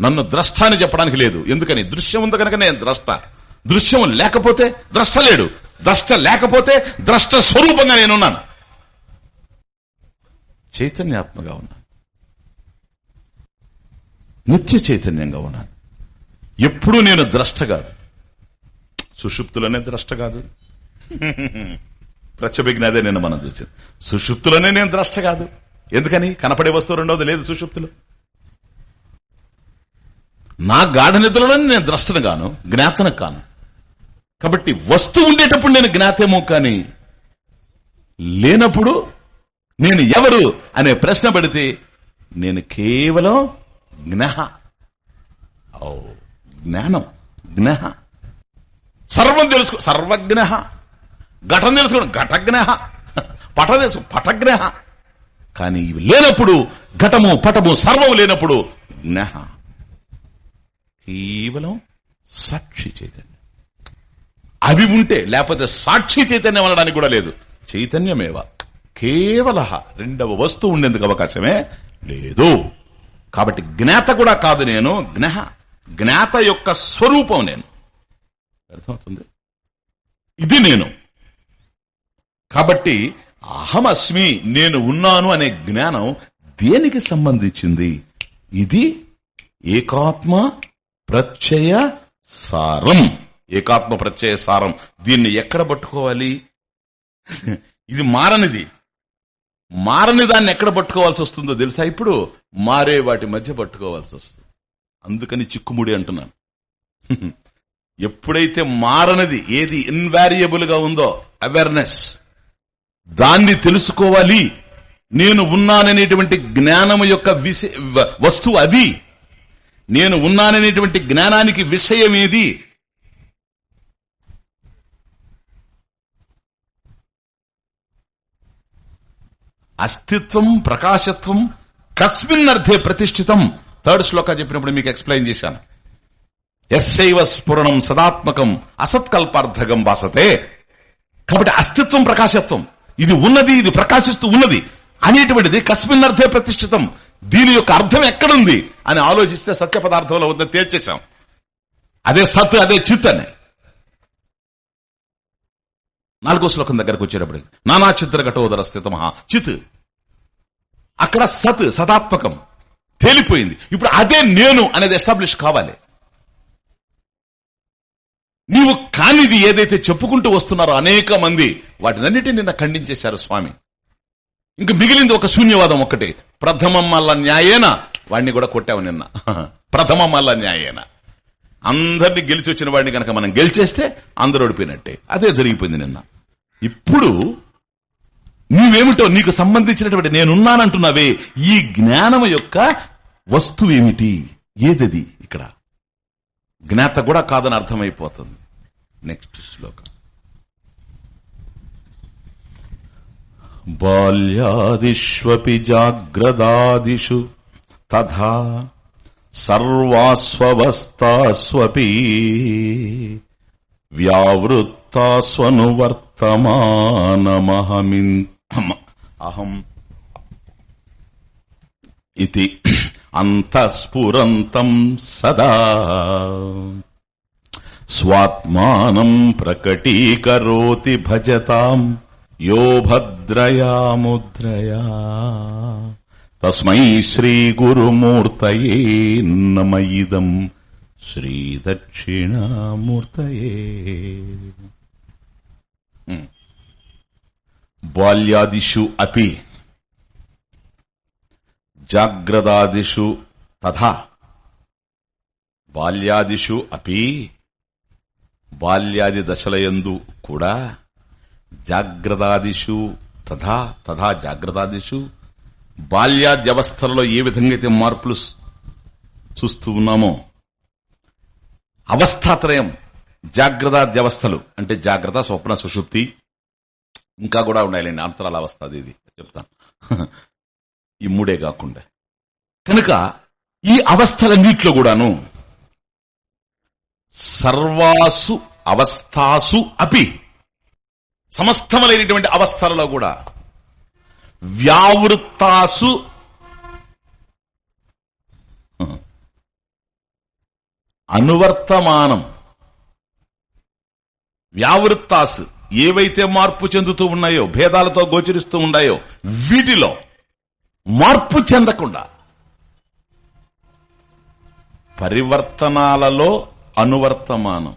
Speaker 1: నన్ను ద్రష్ట అని చెప్పడానికి లేదు. ఎందుకని? దృశ్యం ఉంది కనుక నేను ద్రష్ట. దృశ్యం లేకపోతే ద్రష్ట లేడు. ద్రష్ట లేకపోతే ద్రష్ట స్వరూపంగా నేనున్నాను. చైతన్యాత్మగా ఉన్నాను. నిత్య చైతన్యంగా ఉన్నాను. ఎప్పుడూ నేను ద్రష్ట కాదు. సుషుప్తులనే ద్రష్ట కాదు. ప్రత్యభిజ్ఞాదే నేను మనం చూసింది. సుషుప్తులనే నేను ద్రష్ట కాదు. ఎందుకని? కనపడే వస్తువు రెండవది లేదు సుషుప్తులు. నా గాఢ నిద్రలోనే నేను ద్రష్టను గాను జ్ఞాతను కాను. కాబట్టి వస్తువు ఉండేటప్పుడు నేను జ్ఞాతేమో కానీ లేనప్పుడు నేను ఎవరు అనే ప్రశ్న పడితే నేను కేవలం జ్ఞహ. ఓ జ్ఞానం జ్ఞహ. సర్వం తెలుసుకో సర్వజ్ఞ ఘటం తెలుసుకోండి ఘటజ్ఞ పట తెలుసు పటజ్ఞ కానీ ఇవి లేనప్పుడు ఘటము పటము సర్వము లేనప్పుడు జ్ఞహ కేవలం సాక్షి చైతన్యం. అవి ఉంటే లేకపోతే సాక్షి చైతన్యం అనడానికి కూడా లేదు. చైతన్యమేవ. కేవల రెండవ వస్తువు ఉండేందుకు అవకాశమే లేదు. కాబట్టి జ్ఞాత కూడా కాదు నేను జ్ఞహ. జ్ఞాత యొక్క స్వరూపం నేను. అర్థమవుతుంది? ఇది నేను. కాబట్టి అహమస్మి నేను ఉన్నాను అనే జ్ఞానం దేనికి సంబంధించింది? ఇది ఏకాత్మ ప్రత్యయ సారం. ఏకాత్మ ప్రత్యయ సారం. దీన్ని ఎక్కడ పట్టుకోవాలి? ఇది మారనిది. మారని దాన్ని ఎక్కడ పట్టుకోవాల్సి వస్తుందో తెలుసా? ఇప్పుడు మారే వాటి మధ్య పట్టుకోవాల్సి వస్తుంది. అందుకని చిక్కుముడి అంటున్నాను. ఎప్పుడైతే మారనిది ఏది ఇన్వారియబుల్గా ఉందో అవేర్నెస్ దాన్ని తెలుసుకోవాలి. నేను ఉన్నాననేటువంటి జ్ఞానము యొక్క వస్తువు అది. నేను ఉన్నాననేటువంటి జ్ఞానానికి విషయం ఏది? అస్తిత్వం ప్రకాశత్వం కస్మిన్ అర్థే ప్రతిష్ఠితం. థర్డ్ శ్లోక చెప్పినప్పుడు మీకు ఎక్స్ప్లెయిన్ చేశాను. ఎస్సైవ స్ఫురణం సదాత్మకం అసత్కల్పార్థకం వాసతే. కాబట్టి అస్తిత్వం ప్రకాశత్వం. ఇది ఉన్నది ఇది ప్రకాశిస్తూ ఉన్నది అనేటువంటిది కస్మిన్ అర్థే ప్రతిష్ఠితం. దీని యొక్క అర్థం ఎక్కడుంది అని ఆలోచిస్తే సత్య పదార్థంలో ఉందని తేల్చేశాం. అదే సత్ అదే చిత్ అని. నాలుగో శ్లోకం దగ్గరకు వచ్చేటప్పుడు నానా చిత్ర ఘటోదర స్థిత చిత్. అక్కడ సత్ సదాత్మకం. తేలిపోయింది. ఇప్పుడు అదే నేను అనేది ఎస్టాబ్లిష్ కావాలి. నీవు కానిది ఏదైతే చెప్పుకుంటూ వస్తున్నారో అనేక మంది వాటినన్నిటిని నిన్న ఖండించేశారు స్వామి. ఇంక మిగిలింది ఒక శూన్యవాదం ఒకటి ప్రథమం మల్ల న్యాయేన? వాడిని కూడా కొట్టావు నిన్న. ప్రథమం మల్ల న్యాయేన? అందరినీ గెలిచి వచ్చిన వాడిని కనుక మనం గెలిచేస్తే అందరూ ఓడిపోయినట్టే. అదే జరిగిపోయింది నిన్న. ఇప్పుడు నీవేమిటో నీకు సంబంధించినటువంటి నేనున్నానంటున్నావే. ఈ జ్ఞానం యొక్క వస్తువు ఏమిటి ఏదది ఇక్కడ? జ్ఞాత కూడా కాదని అర్థమైపోతుంది. నెక్స్ట్ శ్లోకం. బాల్యాదిష్వపి జాగ్రదాదిషు తథా సర్వాస్వవస్థాస్వపి వ్యావృత్తాస్వనువర్తమానమహమిన్ అహం. ఇది అంతఃస్ఫురంతం సదా. స్వాత్మానం ప్రకటీకరోతి భజతాం యో భద్రయా ముద్రయా. తస్మై శ్రీగురుమూర్తయే నమయిదం శ్రీదక్షిణామూర్తయే. బాల్యాదిషు అపి జాగ్రదాదిషు తథా. బాల్యాదిషు అపి. బాల్యాది దశలయందు కూడా జాగ్రదాదిషు తథా తథా జాగ్రత్తాదిషు బాల్యాద్యవస్థలలో ఏ విధంగా అయితే మార్పులు చూస్తూ ఉన్నామో అవస్థాత్రయం జాగ్రత్తాద్యవస్థలు అంటే జాగ్రత్త స్వప్న సుషుప్తి ఇంకా కూడా ఉండాలండి అంతరాల అవస్థ అది ఇది చెప్తాను. ఈ మూడే కాకుండా. కనుక ఈ అవస్థలన్నిట్లో కూడాను సర్వాసు అవస్థాసు అపి సమస్తములైనటువంటి అవస్థలలో కూడా వ్యావృత్తాసు అనువర్తమానం వ్యావృత్తాసు ఏవైతే మార్పు చెందుతూ ఉన్నాయో భేదాలతో గోచరిస్తూ ఉన్నాయో వీటిలో మార్పు చెందకుండా. పరివర్తనాలలో అనువర్తమానం.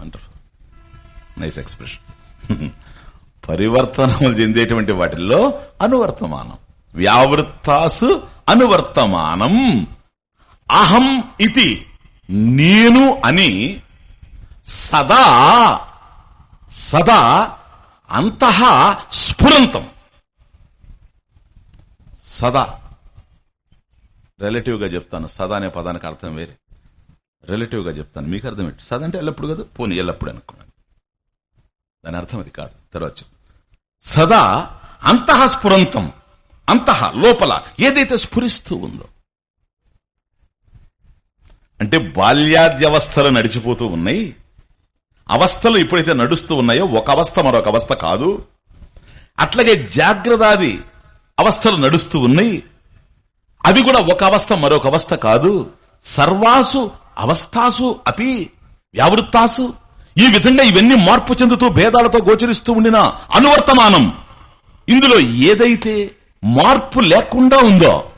Speaker 1: వండర్ఫుల్ నైస్ ఎక్స్ప్రెషన్ పరివర్తనములు చెందేటువంటి వాటిల్లో అనువర్తమానం. వ్యావృత్తాసు అనువర్తమానం. అహం ఇది నేను అని సదా సదా అంతః స్ఫురంతం. సదా. రిలేటివ్గా చెప్తాను. సదా అనే పదానికి అర్థం వేరే. రిలేటివ్గా చెప్తాను. మీకు అర్థం ఏంటి సదా అంటే ఎల్లప్పుడు కదా? పోనీ ఎల్లప్పుడు అనుకున్నాను. దాని అర్థం అది కాదు. తర్వాత సదా అంతః స్ఫురంతం. అంతః లోపల ఏదైతే స్ఫురిస్తూ ఉందో. అంటే బాల్యాద్యవస్థలు నడిచిపోతూ ఉన్నాయి. అవస్థలు ఎప్పుడైతే నడుస్తూ ఉన్నాయో ఒక అవస్థ మరొక అవస్థ కాదు. అట్లాగే జాగ్రత్త అవస్థలు నడుస్తూ ఉన్నాయి. అవి కూడా ఒక అవస్థ మరొక అవస్థ కాదు. సర్వాసు అవస్థాసు అపి వ్యావృత్తాసు. ఈ విధంగా ఇవన్నీ మార్పు చెందుతూ భేదాలతో గోచరిస్తూ ఉండిన అనువర్తమానం. ఇందులో ఏదైతే మార్పు లేకుండా ఉందో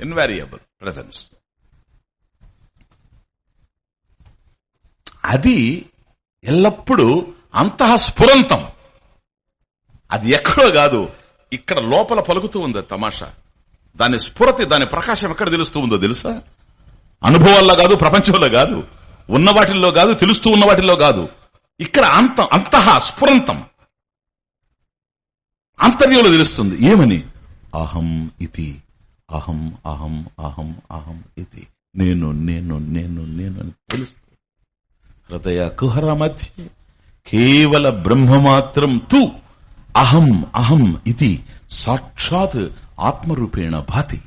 Speaker 1: ఇన్వారియబుల్ ప్రజెన్స్ అది ఎల్లప్పుడూ అంతఃస్ఫురంతం. అది ఎక్కడో కాదు ఇక్కడ లోపల పలుకుతూ ఉంది తమాషా. దాని స్ఫురతి దాని ప్రకాశం ఎక్కడ తెలుస్తూ ఉందో తెలుసా? అనుభవాల్లో కాదు ప్రపంచంలో కాదు. ఉన్న వాటిల్లో కాదు తెలుస్తూ ఉన్న వాటిల్లో కాదు. ఇక్కడ అంత అంతః స్ఫురంతం. అంతర్యంలో తెలుస్తుంది. ఏమని? అహం ఇది అహం అహం అహం అహం ఇది నేను నేను నేను నేను అని తెలుస్తుంది హృదయ కుహర మధ్య కేవల బ్రహ్మమాత్రం తు. అహం అహం ఇది సాక్షాత్ ఆత్మరూపేణ భాతి.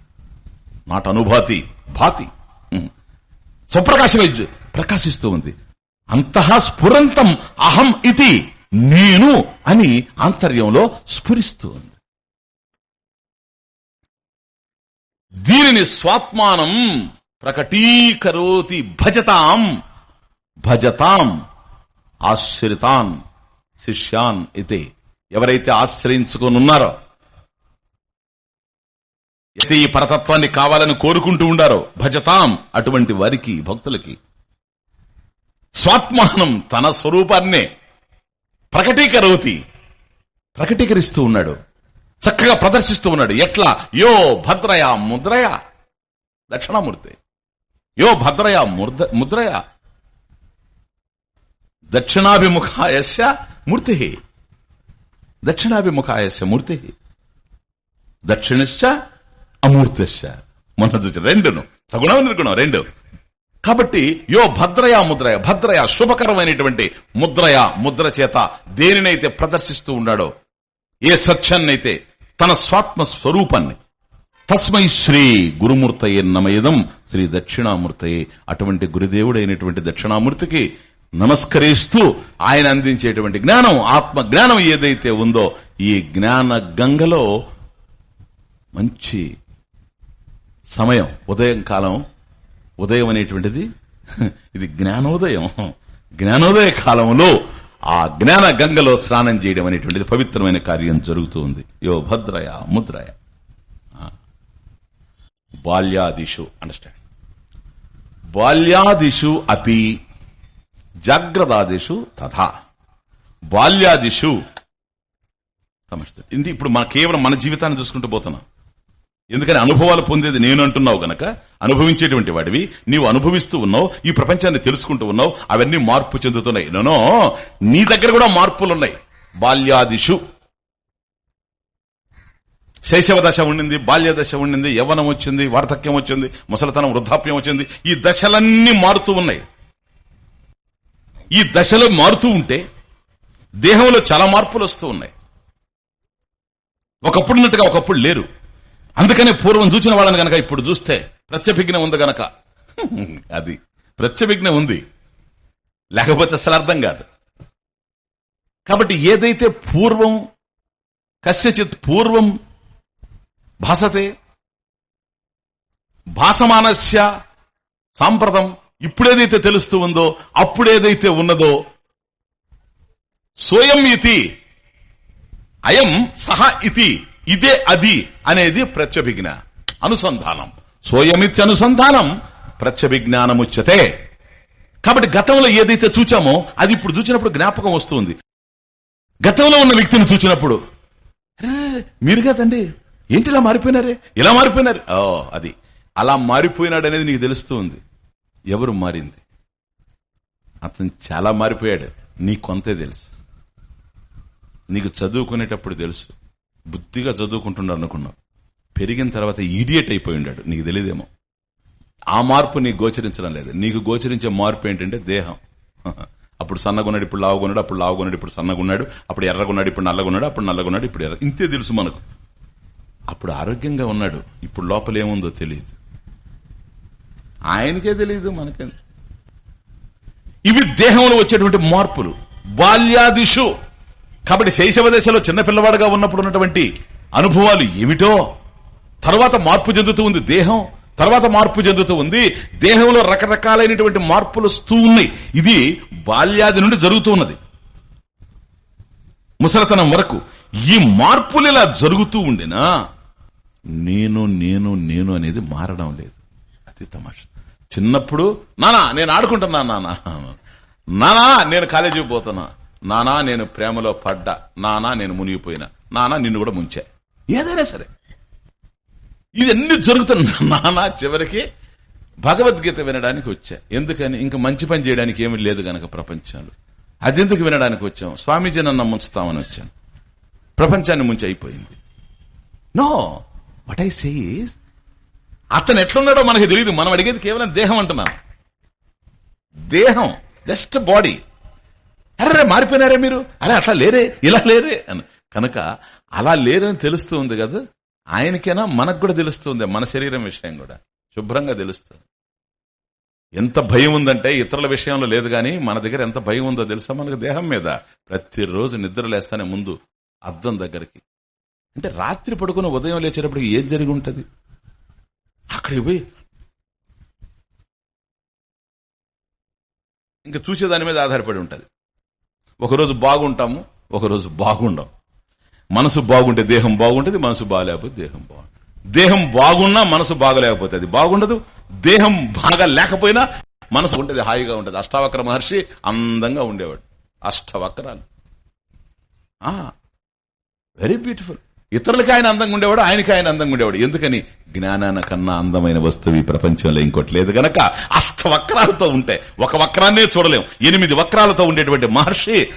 Speaker 1: నాట్ అనుభాతి భాతి. ఉమ్. ప్రకాశిస్తూ ఉంది. అంతః స్ఫురంతం అహం ఇది నేను అని ఆంతర్యంలో స్ఫురిస్తూ ఉంది. దీనిని స్వాత్మానం ప్రకటీకరోతి భజతాం భజతాం ఆశ్రితాన్ శిష్యాన్ ఇతే. ఎవరైతే ఆశ్రయించుకొని ఉన్నారో అయితే ఈ పరతత్వాన్ని కావాలని కోరుకుంటూ ఉండారో భజతాం అటువంటి వారికి భక్తులకి. స్వాత్మానం తన స్వరూపాన్నే ప్రకటీకరవుతి ప్రకటీకరిస్తూ ఉన్నాడు. చక్కగా ప్రదర్శిస్తూ ఉన్నాడు. ఎట్లా? యో భద్రయ ముద్రయ. దక్షిణామూర్తి. యో భద్రయ ముద్ర ముద్రయ. యశ మూర్తి. దక్షిణాభిముఖాయస్య మూర్తి దక్షిణశ్చ అమూర్తిశ్చ మొన్న చూసిన రెండును సగుణం నిర్గుణం రెండు కాబట్టి యో భద్రయా ముద్రయ భద్రయ శుభకరమైనటువంటి ముద్రయ ముద్ర చేత దేనినైతే ప్రదర్శిస్తూ ఉన్నాడో ఏ సత్యాన్నైతే తన స్వాత్మ స్వరూపాన్ని తస్మై శ్రీ గురుమూర్తయే నమయదం శ్రీ దక్షిణామూర్తయే. అటువంటి గురుదేవుడైనటువంటి దక్షిణామూర్తికి నమస్కరిస్తూ ఆయన అందించేటువంటి జ్ఞానం ఆత్మ జ్ఞానం ఏదైతే ఉందో ఈ జ్ఞాన గంగలో మంచి సమయం ఉదయం కాలం ఉదయం అనేటువంటిది ఇది జ్ఞానోదయం. జ్ఞానోదయ కాలంలో ఆ జ్ఞాన గంగలో స్నానం చేయడం అనేటువంటిది పవిత్రమైన కార్యం జరుగుతూ ఉంది. యో భద్రయ ముద్రయ. బాల్యాదిషు అండర్స్టాండ్ బాల్యాదిషు అపి జాగ్రత్తాదిషు తథా. బాల్యాదిషు. ఇది ఇప్పుడు మన కేవలం మన జీవితాన్ని చూసుకుంటూ పోతున్నాం. ఎందుకని అనుభవాలు పొందేది నేను అంటున్నావు గనక అనుభవించేటువంటి వాడివి నీవు అనుభవిస్తూ ఉన్నావు ఈ ప్రపంచాన్ని తెలుసుకుంటూ ఉన్నావు అవన్నీ మార్పు చెందుతున్నాయి. నేనో నీ దగ్గర కూడా మార్పులున్నాయి. బాల్యాదిషు. శైశవ దశ ఉండింది బాల్య దశ ఉండింది యవ్వనం వచ్చింది వార్ధక్యం వచ్చింది ముసలితనం వృద్ధాప్యం వచ్చింది ఈ దశలన్నీ మారుతూ ఉన్నాయి. ఈ దశలో మారుతూ ఉంటే దేహంలో చాలా మార్పులు వస్తూ ఉన్నాయి. ఒకప్పుడు ఉన్నట్టుగా ఒకప్పుడు లేరు. అందుకనే పూర్వం చూసిన వాళ్ళని గనక ఇప్పుడు చూస్తే ప్రత్యభిజ్ఞ ఉంది గనక. అది ప్రత్యభిజ్ఞ ఉంది. లేకపోతే అసలు అర్థం కాదు. కాబట్టి ఏదైతే పూర్వం కస్యచిత్ పూర్వం భాసతే భాసమానస్య సాంప్రదం ఇప్పుడేదైతే తెలుస్తూ ఉందో అప్పుడేదైతే ఉన్నదో స్వయం ఇతి అయం సహ ఇతి ఇదే అది అనేది ప్రత్యభిజ్ఞ అనుసంధానం. సోయమిత్య అనుసంధానం ప్రత్యభిజ్ఞానముచ్యతే. కాబట్టి గతంలో ఏదైతే చూచామో అది ఇప్పుడు చూచినప్పుడు జ్ఞాపకం వస్తుంది. గతంలో ఉన్న వ్యక్తిని చూచినప్పుడు మీరు కదండి ఏంటి ఇలా మారిపోయినారే? ఇలా మారిపోయినారు? ఓ అది. అలా మారిపోయినాడు అనేది నీకు తెలుస్తూ ఉంది. ఎవరు మారింది? అతను చాలా మారిపోయాడు. నీ కొంతే తెలుసు. నీకు చదువుకునేటప్పుడు తెలుసు. బుద్ధిగా చదువుకుంటున్నాడు అనుకున్నావు. పెరిగిన తర్వాత ఈడియట్ అయిపోయి ఉన్నాడు నీకు తెలియదేమో ఆ మార్పు నీకు గోచరించడం లేదు. నీకు గోచరించే మార్పు ఏంటంటే దేహం. అప్పుడు సన్నగున్నాడు ఇప్పుడు లావుగున్నాడు అప్పుడు లావుగున్నాడు ఇప్పుడు సన్నగున్నాడు అప్పుడు ఎర్రగున్నాడు ఇప్పుడు నల్లగున్నాడు అప్పుడు నల్లగున్నాడు ఇప్పుడు ఎర్ర. ఇంతే తెలుసు మనకు. అప్పుడు ఆరోగ్యంగా ఉన్నాడు. ఇప్పుడు లోపలేముందో తెలియదు. ఆయనకే తెలియదు మనకే. ఇవి దేహంలో వచ్చేటువంటి మార్పులు బాల్యాదిషు. కాబట్టి శైశవ దశలో చిన్నపిల్లవాడుగా ఉన్నప్పుడు ఉన్నటువంటి అనుభవాలు ఏమిటో? తర్వాత మార్పు చెందుతూ ఉంది దేహం తర్వాత మార్పు చెందుతూ ఉంది. దేహంలో రకరకాలైనటువంటి మార్పులు వస్తూ ఉన్నాయి. ఇది బాల్యాది నుండి జరుగుతూ ఉన్నది. ముసలతనం వరకు ఈ మార్పులు ఇలా జరుగుతూ ఉండినా నేను నేను నేను అనేది మారడం లేదు. అది తమాష. చిన్నప్పుడు నానా నేను ఆడుకుంటున్నా నానా. నానా నేను కాలేజీకి పోతున్నా. నానా నేను ప్రేమలో పడ్డా. నానా నేను మునిగిపోయినా. నానా నిన్ను కూడా ముంచా. ఏదైనా సరే. ఇవన్నీ జరుగుతున్నా? నానా చివరికి భగవద్గీత వినడానికి వచ్చా. ఎందుకని? ఇంకా మంచి పని చేయడానికి ఏమీ లేదు గనక ప్రపంచంలో. అదెందుకు వినడానికి వచ్చాం? స్వామీజీ నన్ను ముంచుతామని వచ్చాను. ప్రపంచాన్ని ముంచి అయిపోయింది. నో. వాట్ ఐ సేస్ అతను ఎట్లున్నాడో మనకి తెలియదు మనం అడిగేది కేవలం దేహం అంటున్నాం. దేహం జస్ట్ బాడీ. అరే మారిపోయినారే మీరు? అరే అట్లా లేరే ఇలా లేరే అని. కనుక అలా లేరని తెలుస్తూ ఉంది కదా? ఆయనకైనా? మనకు కూడా తెలుస్తుంది మన శరీరం విషయం కూడా. శుభ్రంగా తెలుస్తుంది. ఎంత భయం ఉందంటే ఇతరుల విషయంలో లేదు కానీ మన దగ్గర ఎంత భయం ఉందో తెలుసా మనకు దేహం మీద? ప్రతిరోజు నిద్ర లేస్తానే ముందు అద్దం దగ్గరికి. అంటే రాత్రి పడుకుని ఉదయం లేచేటప్పుడు ఏం జరిగి ఉంటుంది? అక్కడికి పోయి. ఇంకా చూసేదాని మీద ఆధారపడి ఉంటుంది. ఒకరోజు బాగుంటాము ఒకరోజు బాగుండం మనసు బాగుంటే దేహం బాగుంటుంది మనసు బాగాలేకపోతే దేహం బాగుంటుంది. దేహం బాగున్నా మనసు బాగలేకపోతే అది బాగుండదు. దేహం బాగా లేకపోయినా మనసు ఉంటుంది హాయిగా ఉంటుంది. అష్టావక్ర మహర్షి అందంగా ఉండేవాడు. అష్టవక్రాలు. వెరీ బ్యూటిఫుల్ ఇతరులకి ఆయన అందంగా ఉండేవాడు ఆయనకి ఆయన అందంగా ఉండేవాడు. ఎందుకని? జ్ఞానాన కన్నా అందమైన వస్తువు ఈ ప్రపంచంలో ఇంకోటి లేదు గనక అష్ట వక్రాలతో ఉంటే. ఒక వక్రాన్నే చూడలేం. ఎనిమిది వక్రాలతో ఉండేటువంటి మహర్షి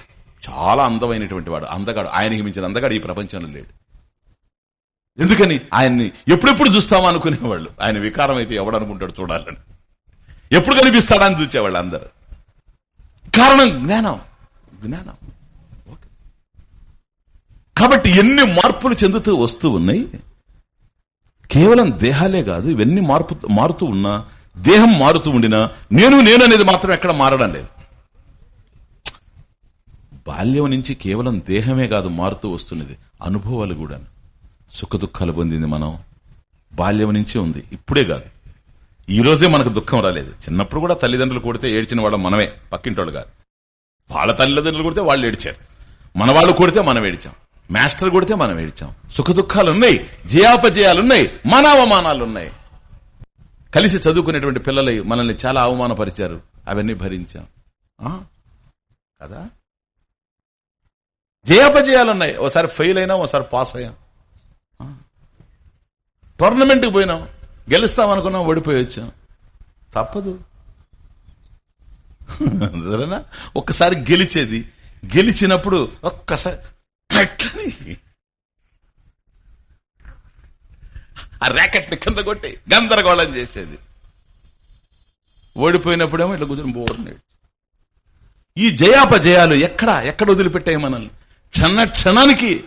Speaker 1: చాలా అందమైనటువంటి వాడు అందగాడు. ఆయనకి మించిన అందగాడు ఈ ప్రపంచంలో లేడు. ఎందుకని? ఆయన్ని ఎప్పుడెప్పుడు చూస్తామా అనుకునేవాళ్ళు. ఆయన వికారం అయితే ఎవడనుకుంటాడు చూడాలని. ఎప్పుడు కనిపిస్తాడని చూసేవాళ్ళు అందరు. కారణం జ్ఞానం. జ్ఞానం. కాబట్టి ఎన్ని మార్పులు చెందుతూ వస్తూ ఉన్నాయి? కేవలం దేహాలే కాదు ఇవన్నీ మార్పు మారుతూ ఉన్నా దేహం మారుతూ ఉండినా నేను నేను అనేది మాత్రం ఎక్కడ మారడం లేదు. బాల్యం నుంచి కేవలం దేహమే కాదు మారుతూ వస్తున్నది. అనుభవాలు కూడా సుఖ దుఃఖాలు పొందింది మనం. బాల్యం నుంచి ఉంది. ఇప్పుడే కాదు. ఈ రోజే మనకు దుఃఖం రాలేదు. చిన్నప్పుడు కూడా తల్లిదండ్రులు కొడితే ఏడ్చిన వాళ్ళం మనమే పక్కింటోళ్ళు కాదు. వాళ్ళ తల్లిదండ్రులు కొడితే వాళ్ళు ఏడ్చారు. మన వాళ్ళు కొడితే మనం ఏడ్చాం. మాస్టర్ కొడితే మనం ఏడ్చాం. సుఖ దుఃఖాలు ఉన్నాయి జయాపజయాలు ఉన్నాయి మన అవమానాలు ఉన్నాయి కలిసి చదువుకునేటువంటి పిల్లలు మనల్ని చాలా అవమానపరిచారు. అవన్నీ భరించాం. కదా? జయాపజయాలు ఉన్నాయి ఒకసారి ఫెయిల్ అయినా ఒకసారి పాస్ అయ్యాం. టోర్నమెంట్కి పోయినాం. గెలుస్తాం అనుకున్నాం ఓడిపోయి వచ్చాం. తప్పదు. సరేనా ఒక్కసారి గెలిచేది. గెలిచినప్పుడు ఒక్కసారి అట్లని ఆ ర్యాకెట్ని కింద కొట్టి గందరగోళం చేసేది. ఓడిపోయినప్పుడేమో ఇట్లా కూర్చొని బోర్నాడు ఈ జయాపజయాలు ఎక్కడ ఎక్కడ వదిలిపెట్టాయి మనల్ని? క్షణ క్షణానికి.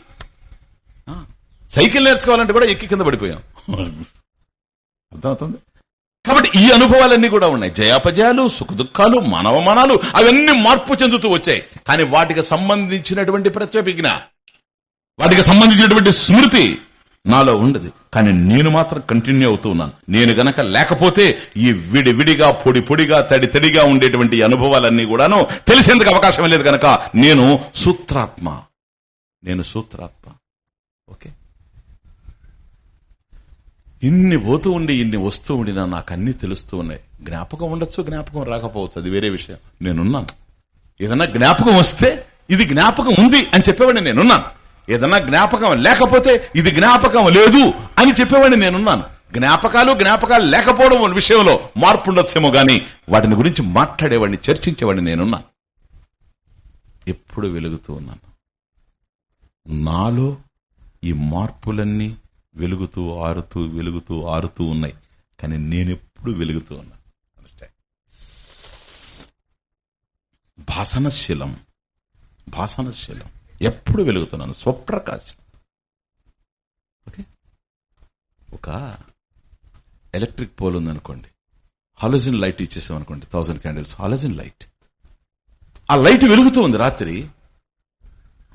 Speaker 1: సైకిల్ నేర్చుకోవాలంటే కూడా ఎక్కి కింద పడిపోయాం. అర్థమవుతుంది? కాబట్టి ఈ అనుభవాలన్నీ కూడా ఉన్నాయి. జయాపజయాలు సుఖ దుఃఖాలు మానవమానాలు అవన్నీ మార్పు చెందుతూ వచ్చాయి. కానీ వాటికి సంబంధించినటువంటి ప్రత్యేక వాటికి సంబంధించినటువంటి స్మృతి నాలో ఉండదు. కానీ నేను మాత్రం కంటిన్యూ అవుతూ ఉన్నాను. నేను గనక లేకపోతే ఈ విడి విడిగా పొడి పొడిగా తడి తడిగా ఉండేటువంటి అనుభవాలన్నీ కూడాను తెలిసేందుకు అవకాశం లేదు గనక నేను సూత్రాత్మ. నేను సూత్రాత్మ. ఓకే? ఇన్ని పోతూ ఉండి ఇన్ని వస్తూ ఉండినా నాకు అన్ని తెలుస్తూ ఉన్నాయి. జ్ఞాపకం ఉండొచ్చు జ్ఞాపకం రాకపోవచ్చు. అది వేరే విషయం. నేనున్నాను. ఏదన్నా జ్ఞాపకం వస్తే ఇది జ్ఞాపకం ఉంది అని చెప్పేవాడిని నేనున్నాను. ఏదన్నా జ్ఞాపకం లేకపోతే ఇది జ్ఞాపకం లేదు అని చెప్పేవాడిని నేనున్నాను. జ్ఞాపకాలు జ్ఞాపకాలు లేకపోవడం విషయంలో మార్పు ఉండొచ్చేమో గాని వాటిని గురించి మాట్లాడేవాడిని చర్చించేవాడిని నేనున్నాను. ఎప్పుడు వెలుగుతూ ఉన్నాను. నాలో ఈ మార్పులన్నీ వెలుగుతూ ఆరుతూ వెలుగుతూ ఆరుతూ ఉన్నాయి. కానీ నేనెప్పుడు వెలుగుతూ ఉన్నాను. భాసనశీలం. భాసనశీలం. ఎప్పుడు వెలుగుతున్నాను? స్వప్రకాశం. ఓకే? ఒక ఎలక్ట్రిక్ పోల్ ఉందనుకోండి. హాలోజిన్ లైట్ ఇచ్చేసాం అనుకోండి థౌసండ్ క్యాండిల్స్. Halogen light. ఆ లైట్ వెలుగుతూ ఉంది రాత్రి.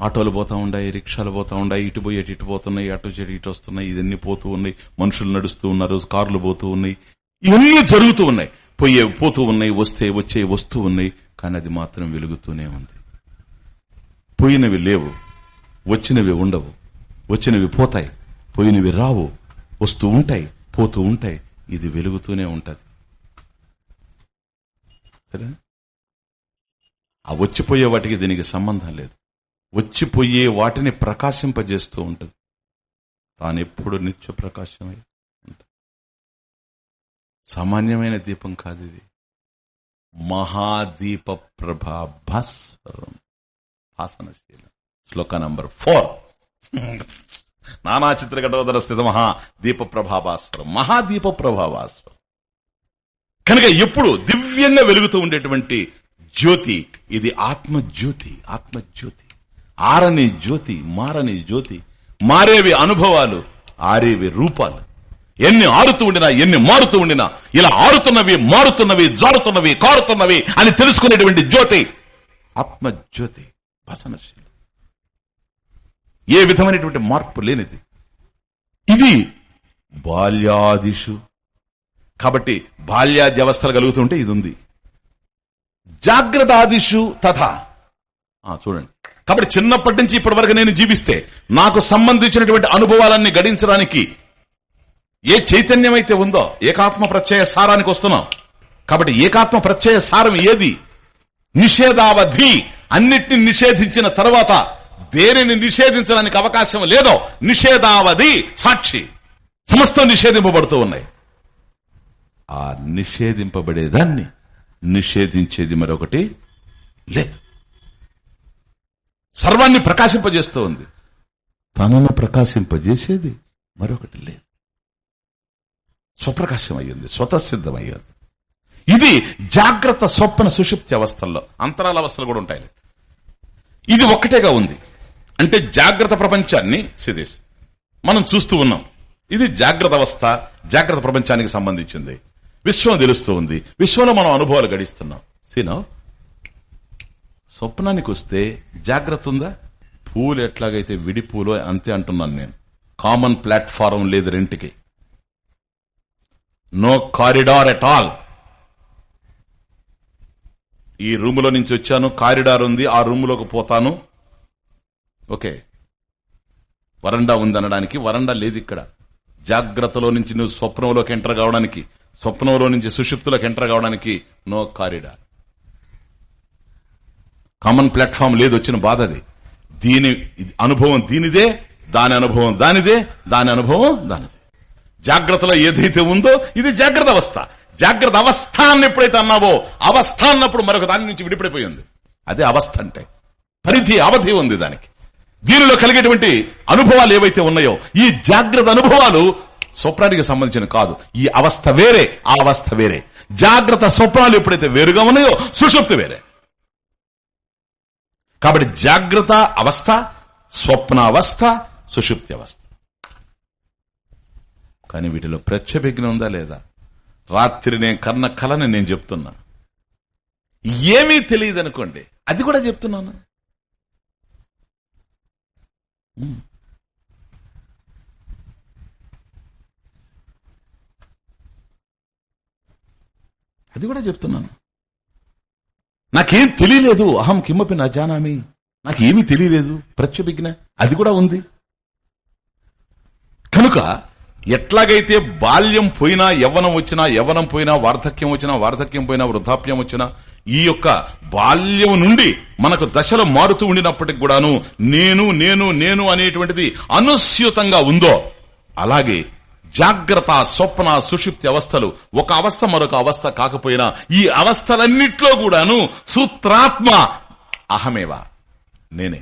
Speaker 1: ఆటోలు పోతా ఉన్నాయి రిక్షాలు పోతా ఉన్నాయి ఇటు పోయి అటు ఇటు పోతున్నాయి అటు చెడు ఇటు వస్తున్నాయి. ఇదన్నీ పోతూ ఉన్నాయి. మనుషులు నడుస్తూ ఉన్నారు కార్లు పోతూ ఉన్నాయి. ఇవన్నీ జరుగుతూ ఉన్నాయి. పోయే పోతూ ఉన్నాయి వస్తే వచ్చే వస్తూ ఉన్నాయి. కానీ అది మాత్రం వెలుగుతూనే ఉంది. పోయినవి లేవు వచ్చినవి ఉండవు వచ్చినవి పోతాయి పోయినవి రావు వస్తూ ఉంటాయి పోతూ ఉంటాయి ఇది వెలుగుతూనే ఉంటది. సరే ఆ వచ్చిపోయే వాటికి దీనికి సంబంధం లేదు. వచ్చిపోయే వాటిని ప్రకాశింపజేస్తూ ఉంటుంది. తాను ఎప్పుడు నిత్య ప్రకాశమై సామాన్యమైన దీపం కాదు ఇది. మహాదీప ప్రభా భాస్వరం భాసనశీలం శ్లోక నంబర్ ఫోర్. నానా చిత్రకటోదర స్థిత మహా దీప ప్రభాభాస్వరం మహాదీప ప్రభాభాస్వరం కనుక ఎప్పుడు దివ్యంగా వెలుగుతూ ఉండేటువంటి జ్యోతి ఇది ఆత్మజ్యోతి ఆత్మజ్యోతి. ఆరని జ్యోతి మారని జ్యోతి మారేవి అనుభవాలు ఆరేవి రూపాలు. ఎన్ని ఆరుతూ ఉండినా ఎన్ని మారుతూ ఉండినా ఇలా ఆరుతున్నవి మారుతున్నవి జారుతున్నవి కారుతున్నవి అని తెలుసుకునేటువంటి జ్యోతి ఆత్మజ్యోతి. భాసనశీలం ఏ విధమైనటువంటి మార్పు లేనిది. ఇది బాల్యాదిషు. కాబట్టి బాల్యాద్యవస్థలు కలుగుతుంటే ఇది ఉంది జాగ్రత్తాదిషు తథా. చూడండి. కాబట్టి చిన్నప్పటి నుంచి ఇప్పటి వరకు నేను జీవిస్తే నాకు సంబంధించినటువంటి అనుభవాలన్నీ గడించడానికి ఏ చైతన్యం అయితే ఉందో ఏకాత్మ ప్రత్యయ సారానికి వస్తున్నాం. కాబట్టి ఏకాత్మ ప్రత్యయ సారం ఏది? నిషేధావధి. అన్నిటిని నిషేధించిన తర్వాత దేనిని నిషేధించడానికి అవకాశం లేదో నిషేధావధి సాక్షి. సమస్తం నిషేధింపబడుతూ ఉన్నాయి. ఆ నిషేధింపబడేదాన్ని నిషేధించేది మరొకటి లేదు. సర్వాన్ని ప్రకాశింపజేస్తూ ఉంది. తనను ప్రకాశింపజేసేది మరొకటి లేదు. స్వప్రకాశం అయ్యింది స్వతసిద్ధమయ్యింది. ఇది జాగ్రత్త స్వప్న సుషుప్తి అవస్థల్లో అంతరాల అవస్థలు కూడా ఉంటాయి. ఇది ఒక్కటేగా ఉంది. అంటే జాగ్రత్త ప్రపంచాన్ని సిదేశ్ మనం చూస్తూ ఉన్నాం. ఇది జాగ్రత్త అవస్థ జాగ్రత్త ప్రపంచానికి సంబంధించింది. విశ్వం తెలుస్తూ ఉంది. విశ్వంలో మనం అనుభవాలు గడిస్తున్నాం. సీనో స్వప్నానికి వస్తే జాగ్రత్త ఉందా? పూలు ఎట్లాగైతే విడి పూలు అంతే అంటున్నాను నేను. కామన్ ప్లాట్ఫారం లేదు రెంట్కి. No corridor at all. ఈ రూములో నుంచి వచ్చాను కారిడార్ ఉంది ఆ రూములోకి పోతాను. ఓకే. వరండా ఉందనడానికి వరండా లేదు ఇక్కడ. జాగ్రత్తలో నుంచి నువ్వు స్వప్నంలోకి ఎంటర్ కావడానికి స్వప్నంలో నుంచి సుషుప్తులకు ఎంటర్ కావడానికి నో కారిడార్. కామన్ ప్లాట్ఫామ్ లేదు వచ్చిన బాధ అది. దీని అనుభవం దీనిదే దాని అనుభవం దానిదే దాని అనుభవం దానిదే. జాగ్రత్తలో ఏదైతే ఉందో ఇది జాగ్రత్త అవస్థ. జాగ్రత్త అవస్థ అని ఎప్పుడైతే అన్నావో అవస్థ అన్నప్పుడు మరొక దాని నుంచి విడిపడిపోయింది. అదే అవస్థ అంటే పరిధి అవధి ఉంది దానికి. దీనిలో కలిగేటువంటి అనుభవాలు ఏవైతే ఉన్నాయో ఈ జాగ్రత్త అనుభవాలు స్వప్నానికి సంబంధించిన కాదు. ఈ అవస్థ వేరే ఆ అవస్థ వేరే. జాగ్రత్త స్వప్నాలు ఎప్పుడైతే వేరుగా ఉన్నాయో సుషుప్తి వేరే. కాబట్టి జాగ్రత్త అవస్థ స్వప్నావస్థ సుషుప్తి అవస్థ. కానీ వీటిలో ప్రత్యభిజ్ఞ ఉందా లేదా? రాత్రి నేను కన్న కలని నేను చెప్తున్నా. ఏమీ తెలియదు అనుకోండి అది కూడా చెప్తున్నాను. అది కూడా చెప్తున్నాను. నాకేం తెలియలేదు అహం కిమ్మపి నా జానామి. నాకేమీ తెలియలేదు ప్రత్యభిజ్ఞ అది కూడా ఉంది. కనుక ఎట్లాగైతే బాల్యం పోయినా యవ్వనం వచ్చినా యవ్వనం పోయినా వార్ధక్యం వచ్చినా వార్ధక్యం పోయినా వృద్ధాప్యం వచ్చినా ఈ యొక్క బాల్యం నుండి మనకు దశలు మారుతూ ఉండినప్పటికి కూడాను నేను నేను నేను అనేటువంటిది అనుస్యూతంగా ఉందో అలాగే జాగ్రత్త స్వప్న సుషుప్తి అవస్థలు ఒక అవస్థ మరొక అవస్థ కాకపోయినా ఈ అవస్థలన్నిట్లో కూడాను సూత్రాత్మ అహమేవా నేనే.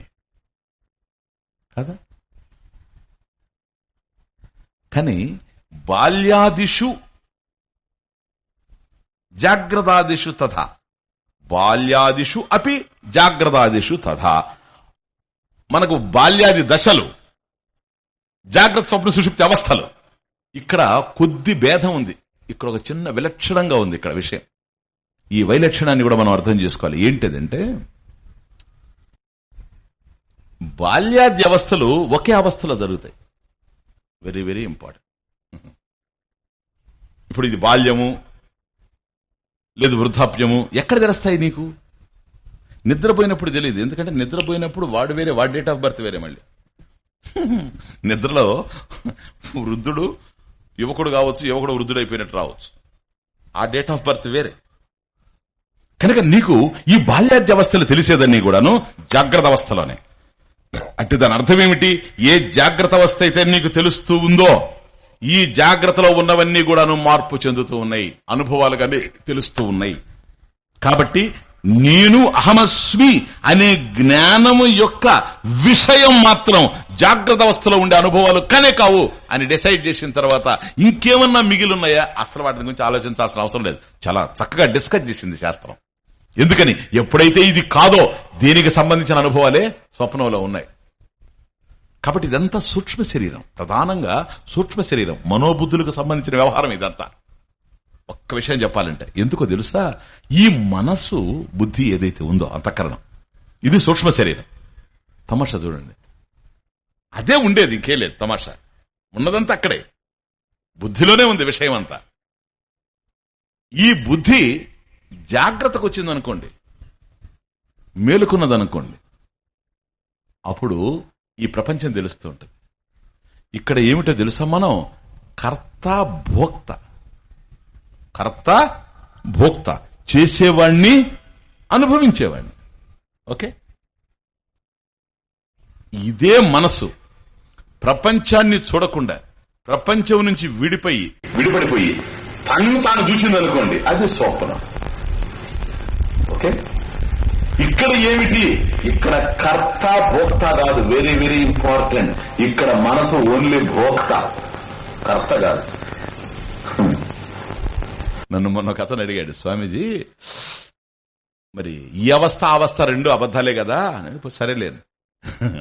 Speaker 1: కదా? కానీ బాల్యాదిషు జాగ్రత్తాదిషు తథా. బాల్యాదిషు అపి జాగ్రత్తాదిషు తథా. మనకు బాల్యాది దశలు జాగ్రత్త స్వప్న సుషుప్తి అవస్థలు. ఇక్కడ కొద్ది భేదం ఉంది. ఇక్కడ ఒక చిన్న విలక్షణంగా ఉంది ఇక్కడ విషయం. ఈ వైలక్షణాన్ని కూడా మనం అర్థం చేసుకోవాలి. ఏంటిదంటే బాల్యాది అవస్థలు ఒకే అవస్థలో జరుగుతాయి. వెరీ వెరీ ఇంపార్టెంట్ ఇప్పుడు ఇది బాల్యము లేదు వృద్ధాప్యము. ఎక్కడ తెలుస్తాయి నీకు? నిద్రపోయినప్పుడు తెలియదు ఎందుకంటే నిద్రపోయినప్పుడు వాడు వేరే వాడి డేట్ ఆఫ్ బర్త్ వేరే మళ్ళీ. నిద్రలో వృద్ధుడు యువకుడు కావచ్చు యువకుడు వృద్ధుడు అయిపోయినట్టు రావచ్చు. ఆ డేట్ ఆఫ్ బర్త్ వేరే. కనుక నీకు ఈ బాల్యాద్య అవస్థలు తెలిసేదని కూడాను జాగ్రత్త అవస్థలోనే. అంటే దాని అర్థం ఏమిటి ఏ జాగ్రత్త అవస్థ అయితే నీకు తెలుస్తూ ఉందో ఈ జాగ్రత్తలో ఉన్నవన్నీ కూడాను మార్పు చెందుతూ ఉన్నాయి అనుభవాలుగానే తెలుస్తూ ఉన్నాయి. కాబట్టి నేను అహమస్మి అనే జ్ఞానము యొక్క విషయం మాత్రం జాగ్రత్త అవస్థలో ఉండే అనుభవాలు కనే కావు అని డిసైడ్ చేసిన తర్వాత ఇంకేమన్నా మిగిలిన్నాయా? అసలు వాటి గురించి ఆలోచించాల్సిన అవసరం లేదు. చాలా చక్కగా డిస్కస్ చేసింది శాస్త్రం. ఎందుకని? ఎప్పుడైతే ఇది కాదో దీనికి సంబంధించిన అనుభవాలే స్వప్నంలో ఉన్నాయి. కాబట్టి ఇదంతా సూక్ష్మ శరీరం. ప్రధానంగా సూక్ష్మ శరీరం. మనోబుద్ధులకు సంబంధించిన వ్యవహారం ఇదంతా. ఒక్క విషయం చెప్పాలంటే ఎందుకో తెలుసా? ఈ మనసు బుద్ధి ఏదైతే ఉందో అంతఃకరణం. ఇది సూక్ష్మ శరీరం. తమాషా చూడండి. అదే ఉండేది ఇంకే లేదు తమాషా. ఉన్నదంతా అక్కడే. బుద్ధిలోనే ఉంది విషయం అంతా ఈ బుద్ధి జాగ్రత్తకు వచ్చిందనుకోండి మేలుకున్నదనుకోండి. అప్పుడు ఈ ప్రపంచం తెలుస్తూ ఉంటుంది. ఇక్కడ ఏమిటో తెలుసా మనం? కర్త భోక్త. కర్త భోక్త. చేసేవాణ్ణి అనుభవించేవాణ్ణి. ఓకే? ఇదే మనసు. ప్రపంచాన్ని చూడకుండా ప్రపంచం నుంచి విడిపోయి విడిపడిపోయి తను తాను చూసిందనుకోండి అది స్వప్నం. ఓకే? ఇక్కడ ఏమిటి? ఇక్కడ కర్త భోక్త కాదు. వెరీ వెరీ ఇంపార్టెంట్ ఇక్కడ మనసు ఓన్లీ భోక్త. కర్త కాదు. నన్ను మొన్న కథను అడిగాడు స్వామీజీ మరి ఈ అవస్థ అవస్థ రెండు అబద్ధాలే కదా? సరేలేదు సరేలేను.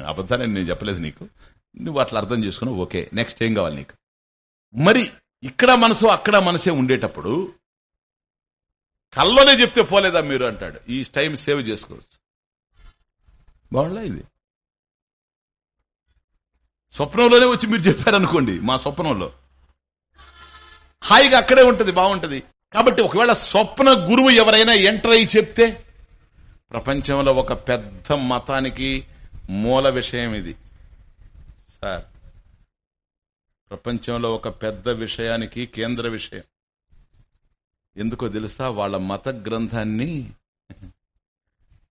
Speaker 1: అబద్ధాలని నేను చెప్పలేదు నీకు. నువ్వు అట్లా అర్థం చేసుకున్నావు ఓకే. నెక్స్ట్ ఏం కావాలి నీకు? మరి ఇక్కడ మనసు అక్కడ మనసే ఉండేటప్పుడు కల్లోనే చెప్తే పోలేదా మీరు అంటాడు. ఈ టైం సేవ్ చేసుకోవచ్చు. బాగుండా ఇది? స్వప్నంలోనే వచ్చి మీరు చెప్పారనుకోండి మా స్వప్నంలో. హాయిగా అక్కడే ఉంటుంది బాగుంటుంది. కాబట్టి ఒకవేళ స్వప్న గురువు ఎవరైనా ఎంటర్ అయి చెప్తే ప్రపంచంలో ఒక పెద్ద మతానికి మూల విషయం ఇది. సార్ ప్రపంచంలో ఒక పెద్ద విషయానికి కేంద్ర విషయం. ఎందుకో తెలుసా? వాళ్ళ మత గ్రంథాన్ని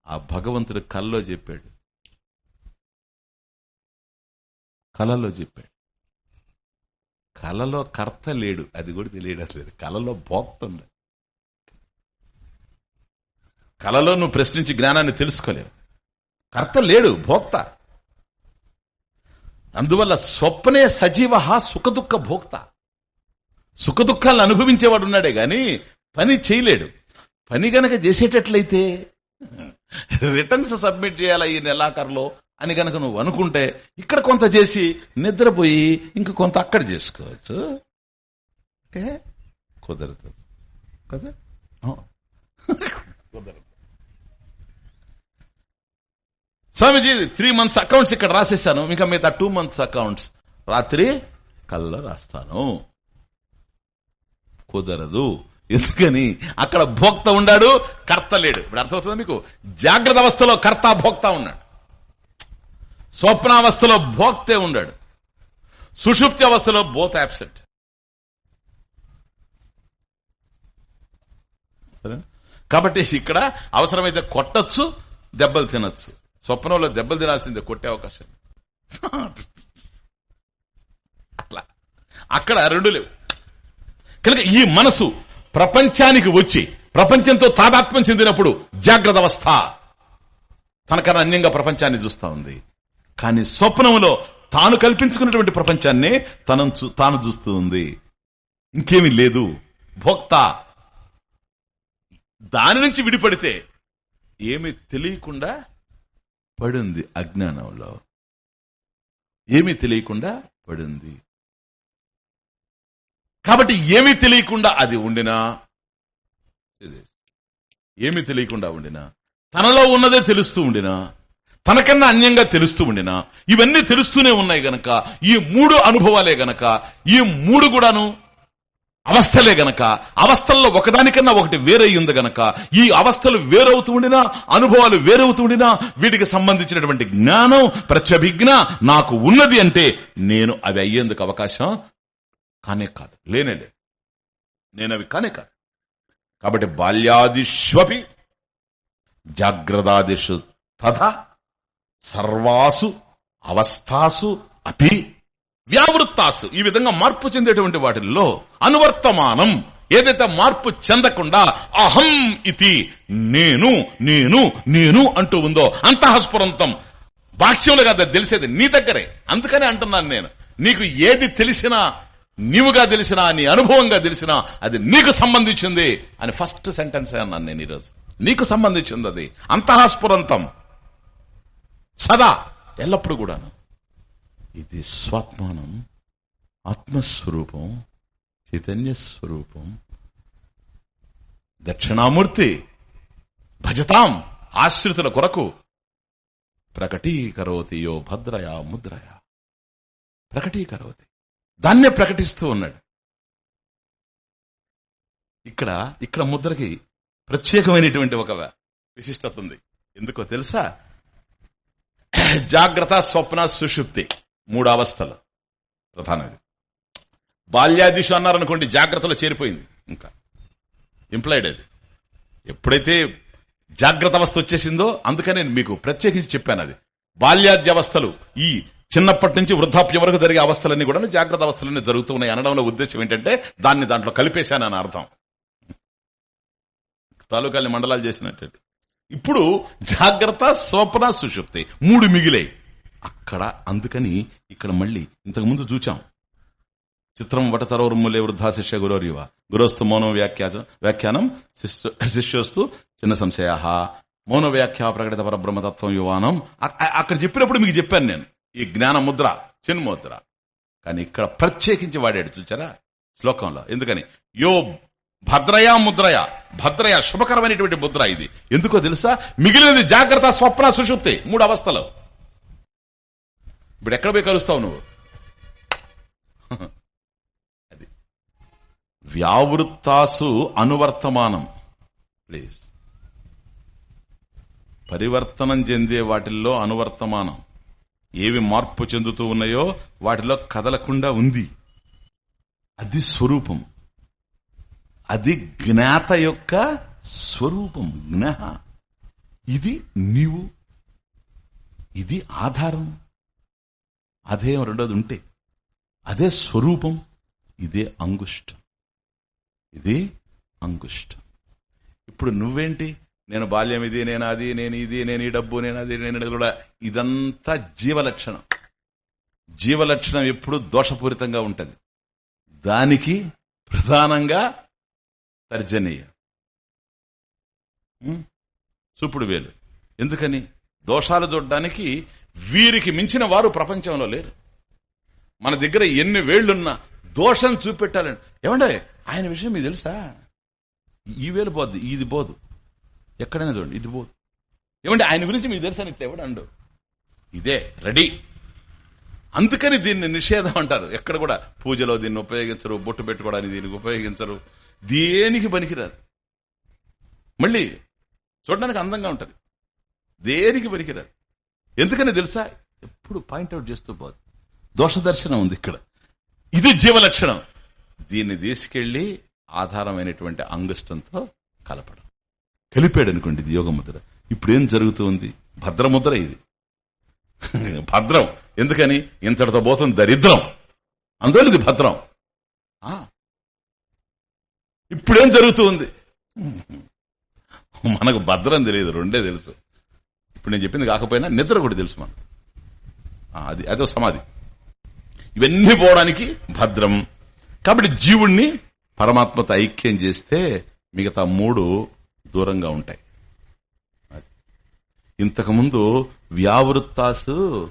Speaker 1: ఆ భగవంతుడు కల్లో చెప్పాడు. కలలో చెప్పాడు. కలలో కర్త లేడు. అది కూడా తెలియడం లేదు. కలలో భోక్త ఉంది కలలో నువ్వు ప్రశ్నించి జ్ఞానాన్ని తెలుసుకోలేవు. కర్త లేడు భోక్త. అందువల్ల స్వప్నే సజీవ సుఖదుఖ భోక్త. సుఖదుఖాలను అనుభవించేవాడు ఉన్నాడే గాని పని చేయలేడు. పని గనక చేసేటట్లయితే రిటర్న్స్ సబ్మిట్ చేయాలా ఈ నెలాఖరులో అని గనక నువ్వు అనుకుంటే ఇక్కడ కొంత చేసి నిద్రపోయి ఇంక కొంత అక్కడ చేసుకోవచ్చు. ఓకే? కుదరదు. కదా? కుదరదు. స్వామిజీ త్రీ మంత్స్ అకౌంట్స్ ఇక్కడ రాసేసాను. ఇంకా మిగతా టూ మంత్స్ అకౌంట్స్ రాత్రి కల్లో రాస్తాను. కుదరదు. ఎందుకని? అక్కడ భోక్త ఉండాడు కర్త లేడు. ఇప్పుడు అర్థమవుతుంది మీకు? జాగ్రత్త అవస్థలో కర్త భోక్త ఉన్నాడు. స్వప్నావస్థలో భోక్తే ఉన్నాడు సుషుప్తి అవస్థలో బోత్ యాబ్సెంట్ కాబట్టి ఇక్కడ అవసరమైతే కొట్టచ్చు దెబ్బలు తినచ్చు. స్వప్నంలో దెబ్బలు తినాల్సిందే కొట్టే అవకాశం. అట్లా. అక్కడ రెండు లేవు. కనుక ఈ మనసు ప్రపంచానికి వచ్చి ప్రపంచంతో తాదాత్మ్యం చెందినప్పుడు జాగ్రత్త అవస్థ. తనకన్నా అన్యంగా ప్రపంచాన్ని చూస్తా ఉంది. కానీ స్వప్నంలో తాను కల్పించుకున్నటువంటి ప్రపంచాన్ని తన తాను చూస్తూ ఉంది. ఇంకేమీ లేదు. భోక్త. దాని నుంచి విడిపడితే ఏమి తెలియకుండా పడింది అజ్ఞానంలో. ఏమీ తెలియకుండా పడింది. కాబట్టి ఏమీ తెలియకుండా అది ఉండినా? ఏమీ తెలియకుండా ఉండినా? తనలో ఉన్నదే తెలుస్తూ ఉండినా? తనకన్నా అన్యంగా తెలుస్తూ ఉండినా? ఇవన్నీ తెలుస్తూనే ఉన్నాయి గనక. ఈ మూడు అనుభవాలే గనక. ఈ మూడు కూడాను అవస్థలే గనక. అవస్థల్లో ఒకదానికన్నా ఒకటి వేరయ్యింది గనక. ఈ అవస్థలు వేరవుతూ ఉండినా? అనుభవాలు వేరవుతూ ఉండినా? వీటికి సంబంధించినటువంటి జ్ఞానం ప్రత్యభిజ్ఞ నాకు ఉన్నది అంటే నేను అవి అయ్యేందుకు అవకాశం కానే కాదు లేనే లేదు నేను అవి కానే కాదు కాబట్టి బాల్యాదిష్వపి జాగ్రత్తాదిషు తథా సర్వాసు అవస్థాసు అపి వ్యావృత్తాసు. ఈ విధంగా మార్పు చెందేటువంటి వాటిల్లో అనువర్తమానం ఏదైతే మార్పు చెందకుండా అహం ఇది నేను నేను నేను అంటూ ఉందో అంతఃస్ఫురంతం. బాహ్యంలో కాదు తెలిసేది నీ దగ్గరే. అందుకనే అంటున్నాను నేను. నీకు ఏది తెలిసినా నీవుగా తెలిసినా నీ అనుభవంగా తెలిసినా అది నీకు సంబంధించింది అని ఫస్ట్ సెంటెన్స్ అన్నాను నేను ఈరోజు. నీకు సంబంధించింది అది. అంతఃస్ఫురంతం. సదా. ఎల్లప్పుడూ కూడాను. ఇది స్వాత్మానం ఆత్మస్వరూపం చైతన్య స్వరూపం దక్షిణామూర్తి భజతాం ఆశ్రితుల కొరకు ప్రకటీకరోతి యో భద్రయా ముద్రయా. ప్రకటీకరోతి. దాన్నే ప్రకటిస్తూ ఉన్నాడు. ఇక్కడ ఇక్కడ ముద్రకి ప్రత్యేకమైనటువంటి ఒక విశిష్టత ఉంది. ఎందుకో తెలుసా? జాగ్రత్త స్వప్న సుషుప్తి. మూడు అవస్థలు ప్రధానది బాల్యాదిషు అన్నారనుకోండి జాగ్రత్తలో చేరిపోయింది ఇంకా. ఇంప్లాయిడ్ అది. ఎప్పుడైతే జాగ్రత్త అవస్థ వచ్చేసిందో అందుకనే నేను మీకు ప్రత్యేకించి చెప్పాను అది. బాల్యాద్యవస్థలు ఈ చిన్నప్పటి నుంచి వృద్ధాప్యం వరకు జరిగే అవస్థలన్నీ కూడా జాగ్రత్త అవస్థలన్నీ జరుగుతున్నాయి అనడంలో ఉద్దేశం ఏంటంటే దాన్ని దాంట్లో కలిపేశానని అర్థం. తాలూకాల్ని మండలాలు చేసినట్టు ఇప్పుడు జాగ్రత్త స్వప్న సుషుప్తి మూడు మిగిలాయి. అక్కడ అందుకని ఇక్కడ మళ్ళీ ఇంతకు ముందు చూచాం. చిత్రం వటతరోర్ములే వృద్ధా శిష్య గురోరివ. గురోస్తు మౌనం వ్యాఖ్యా వ్యాఖ్యానం శిష్యోస్తు చిన్న సంశయ మౌన వ్యాఖ్యా ప్రకటిత పరబ్రహ్మతత్వం యువానం. అక్కడ చెప్పినప్పుడు మీకు చెప్పాను నేను. ఈ జ్ఞాన ముద్ర చిన్ముద్ర కానీ ఇక్కడ ప్రత్యేకించి వాడాడు చూచారా? శ్లోకంలో. ఎందుకని? యో భద్రయా ముద్రయ. భద్రయ శుభకరమైనటువంటి ముద్ర ఇది. ఎందుకో తెలుసా? మిగిలినది జాగ్రత్త స్వప్న సుషుప్తి. మూడు అవస్థలు. ఇప్పుడు ఎక్కడ పోయి కలుస్తావు నువ్వు? అది. వ్యావృత్తాసు అనువర్తమానం. ప్లీజ్. పరివర్తనం చెందే వాటిల్లో అనువర్తమానం. ఏవి మార్పు చెందుతూ ఉన్నాయో వాటిలో కదలకుండా ఉంది. అది స్వరూపం. అది జ్ఞాత యొక్క స్వరూపం జ్ఞహ. ఇది నీవు. ఇది ఆధారం. అదే రెండోది ఉంటే. అదే స్వరూపం. ఇదే అంగుష్టం. ఇది అంగుష్టం. ఇప్పుడు నువ్వేంటి? నేను బాల్యం ఇది నేను అది నేను ఇది నేను ఈ డబ్బు నేను అది నేను కూడా. ఇదంతా జీవలక్షణం. జీవలక్షణం ఎప్పుడు దోషపూరితంగా ఉంటుంది. దానికి ప్రధానంగా తర్జనీయ. చూపుడు వేలు. ఎందుకని? దోషాలు చూడడానికి వీరికి మించిన వారు ప్రపంచంలో లేరు. మన దగ్గర ఎన్ని వేళ్ళున్నా దోషం చూపెట్టాలని. ఏమండే ఆయన విషయం మీకు తెలుసా? ఈ వేలు పోద్ది ఇది పోదు. ఎక్కడైనా చూడండి ఇది పోదు. ఏమంటే ఆయన గురించి మీకు తెలుసా? ఇట్లా ఎవడండు? ఇదే రెడీ. అందుకని దీన్ని నిషేధం అంటారు. ఎక్కడ కూడా పూజలో దీన్ని ఉపయోగించరు బొట్టు పెట్టుకోవడానికి దీనికి ఉపయోగించరు. దేనికి పనికిరాదు. మళ్ళీ చూడడానికి అందంగా ఉంటది. దేనికి పనికిరాదు. ఎందుకని తెలుసా? ఎప్పుడు పాయింట్అవుట్ చేస్తూ పోదు. దోష దర్శనం ఉంది ఇక్కడ. ఇది జీవలక్షణం. దీన్ని తీసుకెళ్ళి ఆధారమైనటువంటి అంగుష్టంతో కలపడం. కలిపాడు అనుకోండి ఇది యోగముద్ర ఇప్పుడు ఏం జరుగుతుంది భద్రముద్ర ఇది. భద్రం. ఎందుకని? ఇంతటితో పోతుంది దరిద్రం. అందువల్ల ఇది భద్రం. ఇప్పుడేం జరుగుతుంది మనకు భద్రం తెలియదు రెండే తెలుసు. ఇప్పుడు నేను చెప్పింది కాకపోయినా నిద్ర కూడా తెలుసు మనం అది అదో సమాధి. ఇవన్నీ పోవడానికి భద్రం. కాబట్టి జీవుణ్ణి పరమాత్మతో ఐక్యం చేస్తే మిగతా మూడు దూరంగా ఉంటాయి. ఇంతకుముందు వ్యావృత్తాసు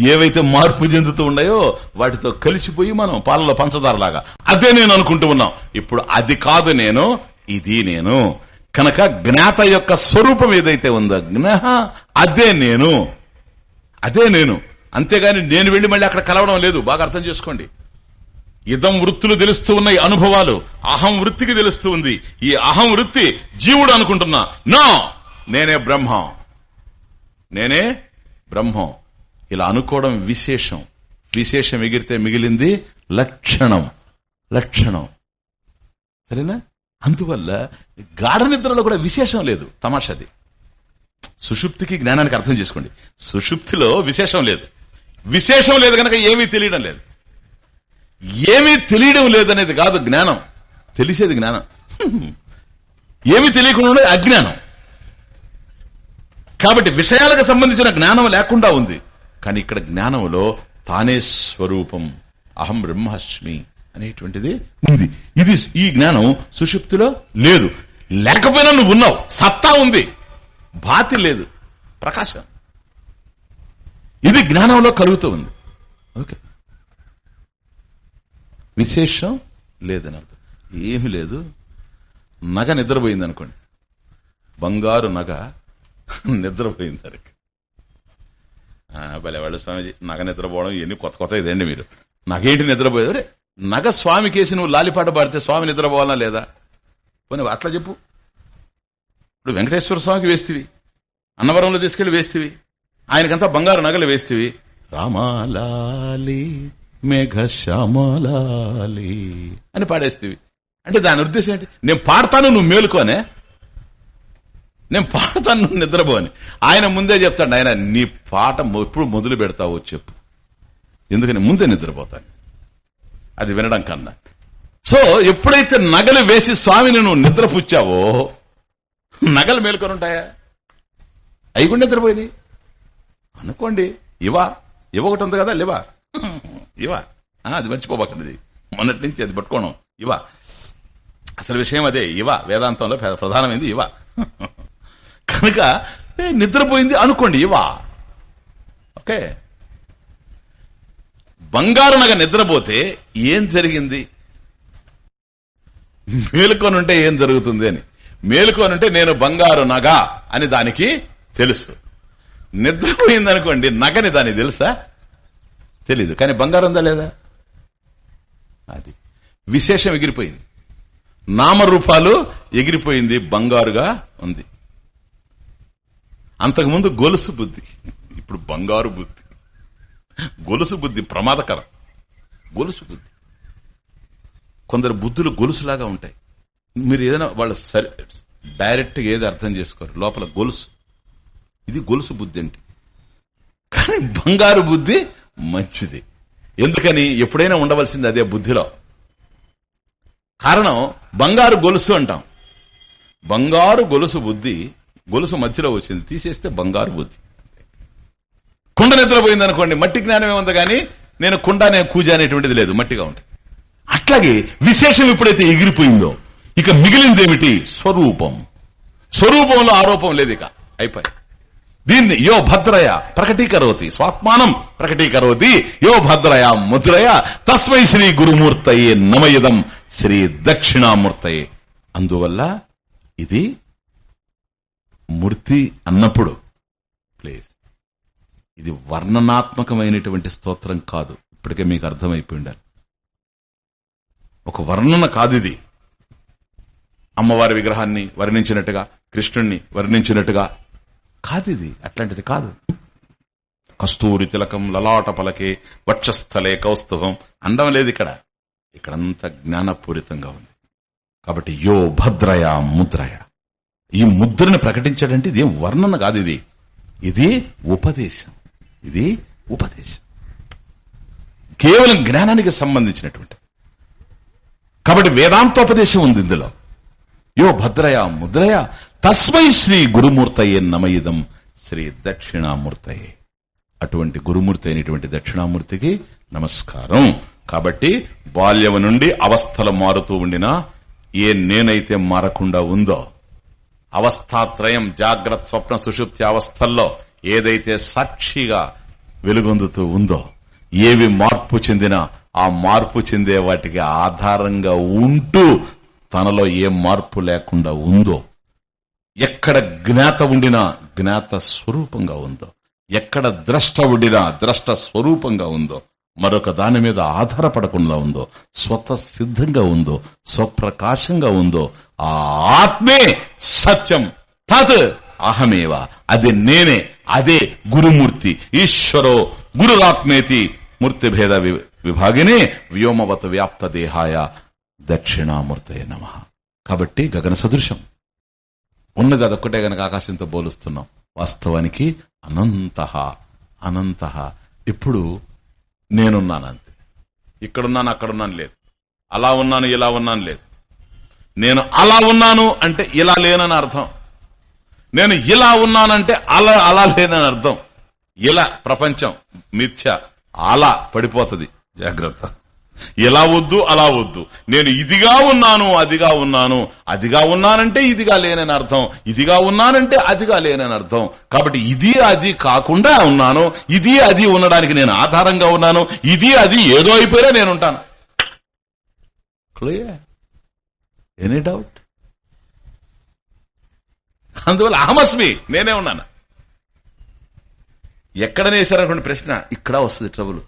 Speaker 1: ఏవైతే మార్పు చెందుతూ ఉన్నాయో వాటితో కలిసిపోయి మనం పాలలో పంచదారలాగా అదే నేను అనుకుంటూ ఉన్నాం. ఇప్పుడు అది కాదు నేను ఇది నేను. కనుక జ్ఞాత యొక్క స్వరూపం ఏదైతే ఉందో జ్ఞహ అదే నేను. అదే నేను. అంతేగాని నేను వెళ్ళి మళ్ళీ అక్కడ కలవడం లేదు. బాగా అర్థం చేసుకోండి. ఇదం వృత్తులు తెలుస్తూ ఉన్నాయి అనుభవాలు. అహం వృత్తికి తెలుస్తూ ఉంది. ఈ అహం వృత్తి జీవుడు అనుకుంటున్నా. నో! నేనే బ్రహ్మం. నేనే బ్రహ్మం. ఇలా అనుకోవడం విశేషం. విశేషం ఎగిరితే మిగిలింది లక్షణం. లక్షణం. సరేనా? అందువల్ల గాఢ నిద్రలో కూడా విశేషం లేదు. తమాషది. సుషుప్తికి జ్ఞానానికి అర్థం చేసుకోండి. సుషుప్తిలో విశేషం లేదు. విశేషం లేదు కనుక ఏమీ తెలియడం లేదు. ఏమీ తెలియడం లేదనేది కాదు జ్ఞానం. తెలిసేది జ్ఞానం. ఏమీ తెలియకుండా అజ్ఞానం. కాబట్టి విషయాలకు సంబంధించిన జ్ఞానం లేకుండా ఉంది. కానీ ఇక్కడ జ్ఞానంలో తానే స్వరూపం. అహం బ్రహ్మాస్మి అనేటువంటిది ఉంది. ఇది ఈ జ్ఞానం సుషుప్తిలో లేదు. లేకపోయినా నువ్వు ఉన్నావు. సత్తా ఉంది. బాతి లేదు. ప్రకాశం. ఇది జ్ఞానంలో కలుగుతూ ఉంది. ఓకే. విశేషం లేదని అర్థం. ఏమి లేదు. నగ నిద్రపోయింది అనుకోండి బంగారు నగ నిద్రపోయింది సరికి భలేవాళ్ళు స్వామిజీ నగ నిద్రపోవడం ఇవన్నీ కొత్త కొత్త ఇదండి మీరు. నగేంటి నిద్రపోయేది? అరే నగ స్వామికేసి నువ్వు లాలిపాట పాడితే స్వామి నిద్రపోవాలా లేదా? పోనీ అట్లా చెప్పు. ఇప్పుడు వెంకటేశ్వర స్వామికి వేస్తివి. అన్నవరంలో తీసుకెళ్ళి వేస్తివి. ఆయనకంతా బంగారు నగలు వేస్తివి. రామాలాలి మేఘ అని పాడేస్తేవి. అంటే దాని ఉద్దేశం ఏంటి? నేను పాడతాను నువ్వు మేలుకోనే నేను పాడతాను నువ్వు నిద్రపోని ఆయన ముందే చెప్తాడు ఆయన నీ పాట ఎప్పుడు మొదలు పెడతావో చెప్పు. ఎందుకని ముందే నిద్రపోతాను. అది వినడం కన్నా. సో ఎప్పుడైతే నగలు వేసి స్వామిని నువ్వు నిద్రపుచ్చావో నగలు మేలుకొని ఉంటాయా? అవి కూడా నిద్రపోయినాయి. అనుకోండి ఇవా ఇవ్వ ఒకటి ఉంది కదా లేవా? ఇవా. అది మర్చిపోబాకండి మొన్నటి నుంచి అది పట్టుకోవడం. ఇవా. అసలు విషయం అదే ఇవ. వేదాంతంలో ప్రధానమైంది ఇవ. కనుక నిద్రపోయింది అనుకోండి ఇవా. ఓకే. బంగారు నగ నిద్రపోతే ఏం జరిగింది? మేలుకొనుంటే ఏం జరుగుతుంది అని. మేలుకొనుంటే నేను బంగారు నగ అని దానికి తెలుసు. నిద్రపోయింది అనుకోండి నగని దానికి తెలుసా? తెలీదు. కానీ బంగారం ఉందా లేదా? అది. విశేషం ఎగిరిపోయింది. నామరూపాలు ఎగిరిపోయింది బంగారుగా ఉంది. అంతకుముందు గొలుసు బుద్ధి ఇప్పుడు బంగారు బుద్ధి. గొలుసు బుద్ధి ప్రమాదకరం. గొలుసు బుద్ధి. కొందరు బుద్ధులు గొలుసులాగా ఉంటాయి. మీరు ఏదైనా వాళ్ళు సరి డైరెక్ట్గా ఏది అర్థం చేసుకోరు. లోపల గొలుసు. ఇది గొలుసు బుద్ధి అంటే. కానీ బంగారు బుద్ధి మంచిది ఎందుకని ఎప్పుడైనా ఉండవలసింది అదే బుద్ధిలో. కారణం బంగారు గొలుసు అంటాం. బంగారు గొలుసు బుద్ధి గొలుసు మధ్యలో వచ్చింది తీసేస్తే బంగారు బుద్ధి. కుండ నిద్రపోయింది అనుకోండి మట్టి జ్ఞానం ఏముంది కానీ నేను కుండ అనే కూజ అనేటువంటిది లేదు మట్టిగా ఉంటుంది. అట్లాగే విశేషం ఎప్పుడైతే ఎగిరిపోయిందో ఇక మిగిలిందేమిటి? స్వరూపం. స్వరూపంలో ఆరోపం లేదు ఇక అయిపోయి దీన్ని యో భద్రయ ప్రకటీకరోతి. స్వాత్మానం ప్రకటీకరోతి. యో భద్రయ ముద్రయ. తస్మై శ్రీ గురుమూర్తయే నమయదం శ్రీ దక్షిణామూర్తయే. అందువల్ల ఇది మూర్తి అన్నప్పుడు ప్లీజ్. ఇది వర్ణనాత్మకమైనటువంటి స్తోత్రం కాదు. ఇప్పటికే మీకు అర్థమైపోయి ఉండాలి ఒక వర్ణన కాదు ఇది. అమ్మవారి విగ్రహాన్ని వర్ణించినట్టుగా కృష్ణుణ్ణి వర్ణించినట్టుగా కాదు ఇది అట్లాంటిది కాదు. కస్తూరి తిలకం లలాట పలకే వక్షస్థలే కౌస్తుభం అందం లేదు ఇక్కడ. ఇక్కడంతా జ్ఞానపూరితంగా ఉంది. కాబట్టి యో భద్రయ ముద్రయ. ఈ ముద్రను ప్రకటించాడంటే ఇది వర్ణన కాదు ఇది. ఇది ఉపదేశం. ఇది ఉపదేశం. కేవలం జ్ఞానానికి సంబంధించినటువంటి. కాబట్టి వేదాంతోపదేశం ఉంది ఇందులో. యో భద్రయ ముద్రయ తస్మై శ్రీ గురుమూర్తయే నమయిదం శ్రీ దక్షిణామూర్తయే. అటువంటి గురుమూర్తి అయినటువంటి దక్షిణామూర్తికి నమస్కారం. కాబట్టి బాల్యం నుండి అవస్థలు మారుతూ ఉండినా ఏ నేనైతే మారకుండా ఉందో అవస్థాత్రయం జాగ్రత్త స్వప్న సుషుప్తి అవస్థల్లో ఏదైతే సాక్షిగా వెలుగొందుతూ ఉందో ఏవి మార్పు చెందినా ఆ మార్పు చెందే వాటికి ఆధారంగా ఉంటూ తనలో ఏ మార్పు లేకుండా ఉందో ఎక్కడ జ్ఞాత ఉండినా జ్ఞాత స్వరూపంగా ఉందో ఎక్కడ ద్రష్ట ఉండినా ద్రష్ట స్వరూపంగా ఉందో మరొక దాని మీద ఆధారపడకుండా ఉందో స్వత సిద్ధంగా ఉందో స్వప్రకాశంగా ఉందో ఆ ఆత్మే సత్యం. తత్ అహమేవ. అది నేనే అదే గురుమూర్తి. ఈశ్వరో గురురాత్మేతి. మూర్తిభేద విభాగినే వ్యోమవత వ్యాప్త దేహాయ దక్షిణామూర్తయ నమ. కాబట్టి గగన సదృశం. ఉన్నది అదొక్కటే గనక ఆకాశంతో పోలుస్తున్నాం వాస్తవానికి అనంత అనంత. ఇప్పుడు నేనున్నాను అంతే ఇక్కడున్నాను అక్కడున్నాను లేదు. అలా ఉన్నాను ఇలా ఉన్నాను లేదు. నేను అలా ఉన్నాను అంటే ఇలా లేనని అర్థం. నేను ఇలా ఉన్నానంటే అలా అలా లేనని అర్థం. ఇలా ప్రపంచం మిథ్య అలా పడిపోతుంది. జాగ్రత్త. ఎలా వద్దు అలా వద్దు. నేను ఇదిగా ఉన్నాను అదిగా ఉన్నాను. అదిగా ఉన్నానంటే ఇదిగా లేనని అర్థం. ఇదిగా ఉన్నానంటే అదిగా లేనని అర్థం. కాబట్టి ఇది అది కాకుండా ఉన్నాను. ఇది అది ఉండడానికి నేను ఆధారంగా ఉన్నాను. ఇది అది ఏదో అయిపోయినా నేను ఉంటాను. క్లియర్ ఎనీ డౌట్ అందువల్ల అహమస్మి నేనే ఉన్నాను. ఎక్కడనేసారనుకోండి ప్రశ్న? ఇక్కడ వస్తుంది ట్రబుల్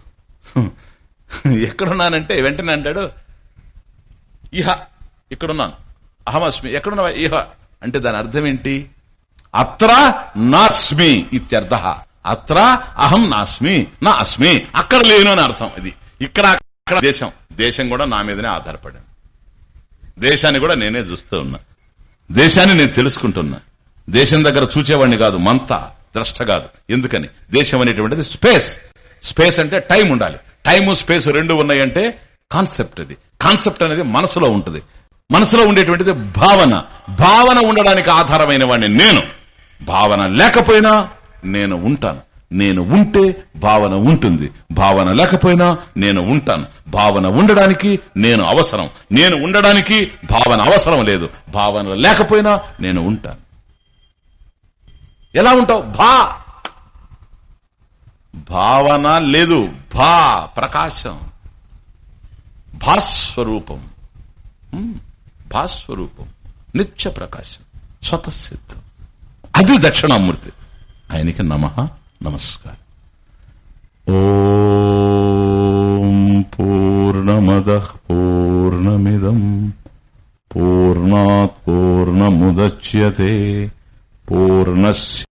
Speaker 1: ఎక్కడున్నానంటే వెంటనే అంటాడు ఇహ ఇక్కడున్నాను. అహమస్మి ఎక్కడున్నావా? ఇహ. అంటే దాని అర్థం ఏంటి? అత్ర నాస్మి ఇత్యర్థ. అత్ర అహం నాస్మి నా అస్మి అక్కడ లేను అని అర్థం ఇది ఇక్కడ అక్కడ దేశం. దేశం కూడా నా మీదనే ఆధారపడింది. దేశాన్ని కూడా నేనే చూస్తూ ఉన్నా. దేశాన్ని నేను తెలుసుకుంటున్నా. దేశం దగ్గర చూచేవాడిని కాదు మంత ద్రష్ట కాదు. ఎందుకని? దేశం అనేటువంటిది స్పేస్. స్పేస్ అంటే టైం ఉండాలి. టైము స్పేస్ రెండు ఉన్నాయంటే కాన్సెప్ట్ అది. కాన్సెప్ట్ అనేది మనసులో ఉంటుంది. మనసులో ఉండేటువంటిది భావన. భావన ఉండడానికి ఆధారమైన వాడిని నేను. భావన లేకపోయినా నేను ఉంటాను. నేను ఉంటే భావన ఉంటుంది. భావన లేకపోయినా నేను ఉంటాను. భావన ఉండడానికి నేను అవసరం. నేను ఉండడానికి భావన అవసరం లేదు. భావన లేకపోయినా నేను ఉంటాను. ఎలా ఉంటావు? భా! భావన లేదు. భా ప్రకాశం. భాస్వరూపం. భాస్వరూపం. నిత్య ప్రకాశం. స్వతసిద్ధం. అది దక్షిణామూర్తి. ఆయనకి నమ నమస్కారం. ఓ పూర్ణమద పూర్ణమిదం. పూర్ణాత్ పూర్ణముద్య పూర్ణస్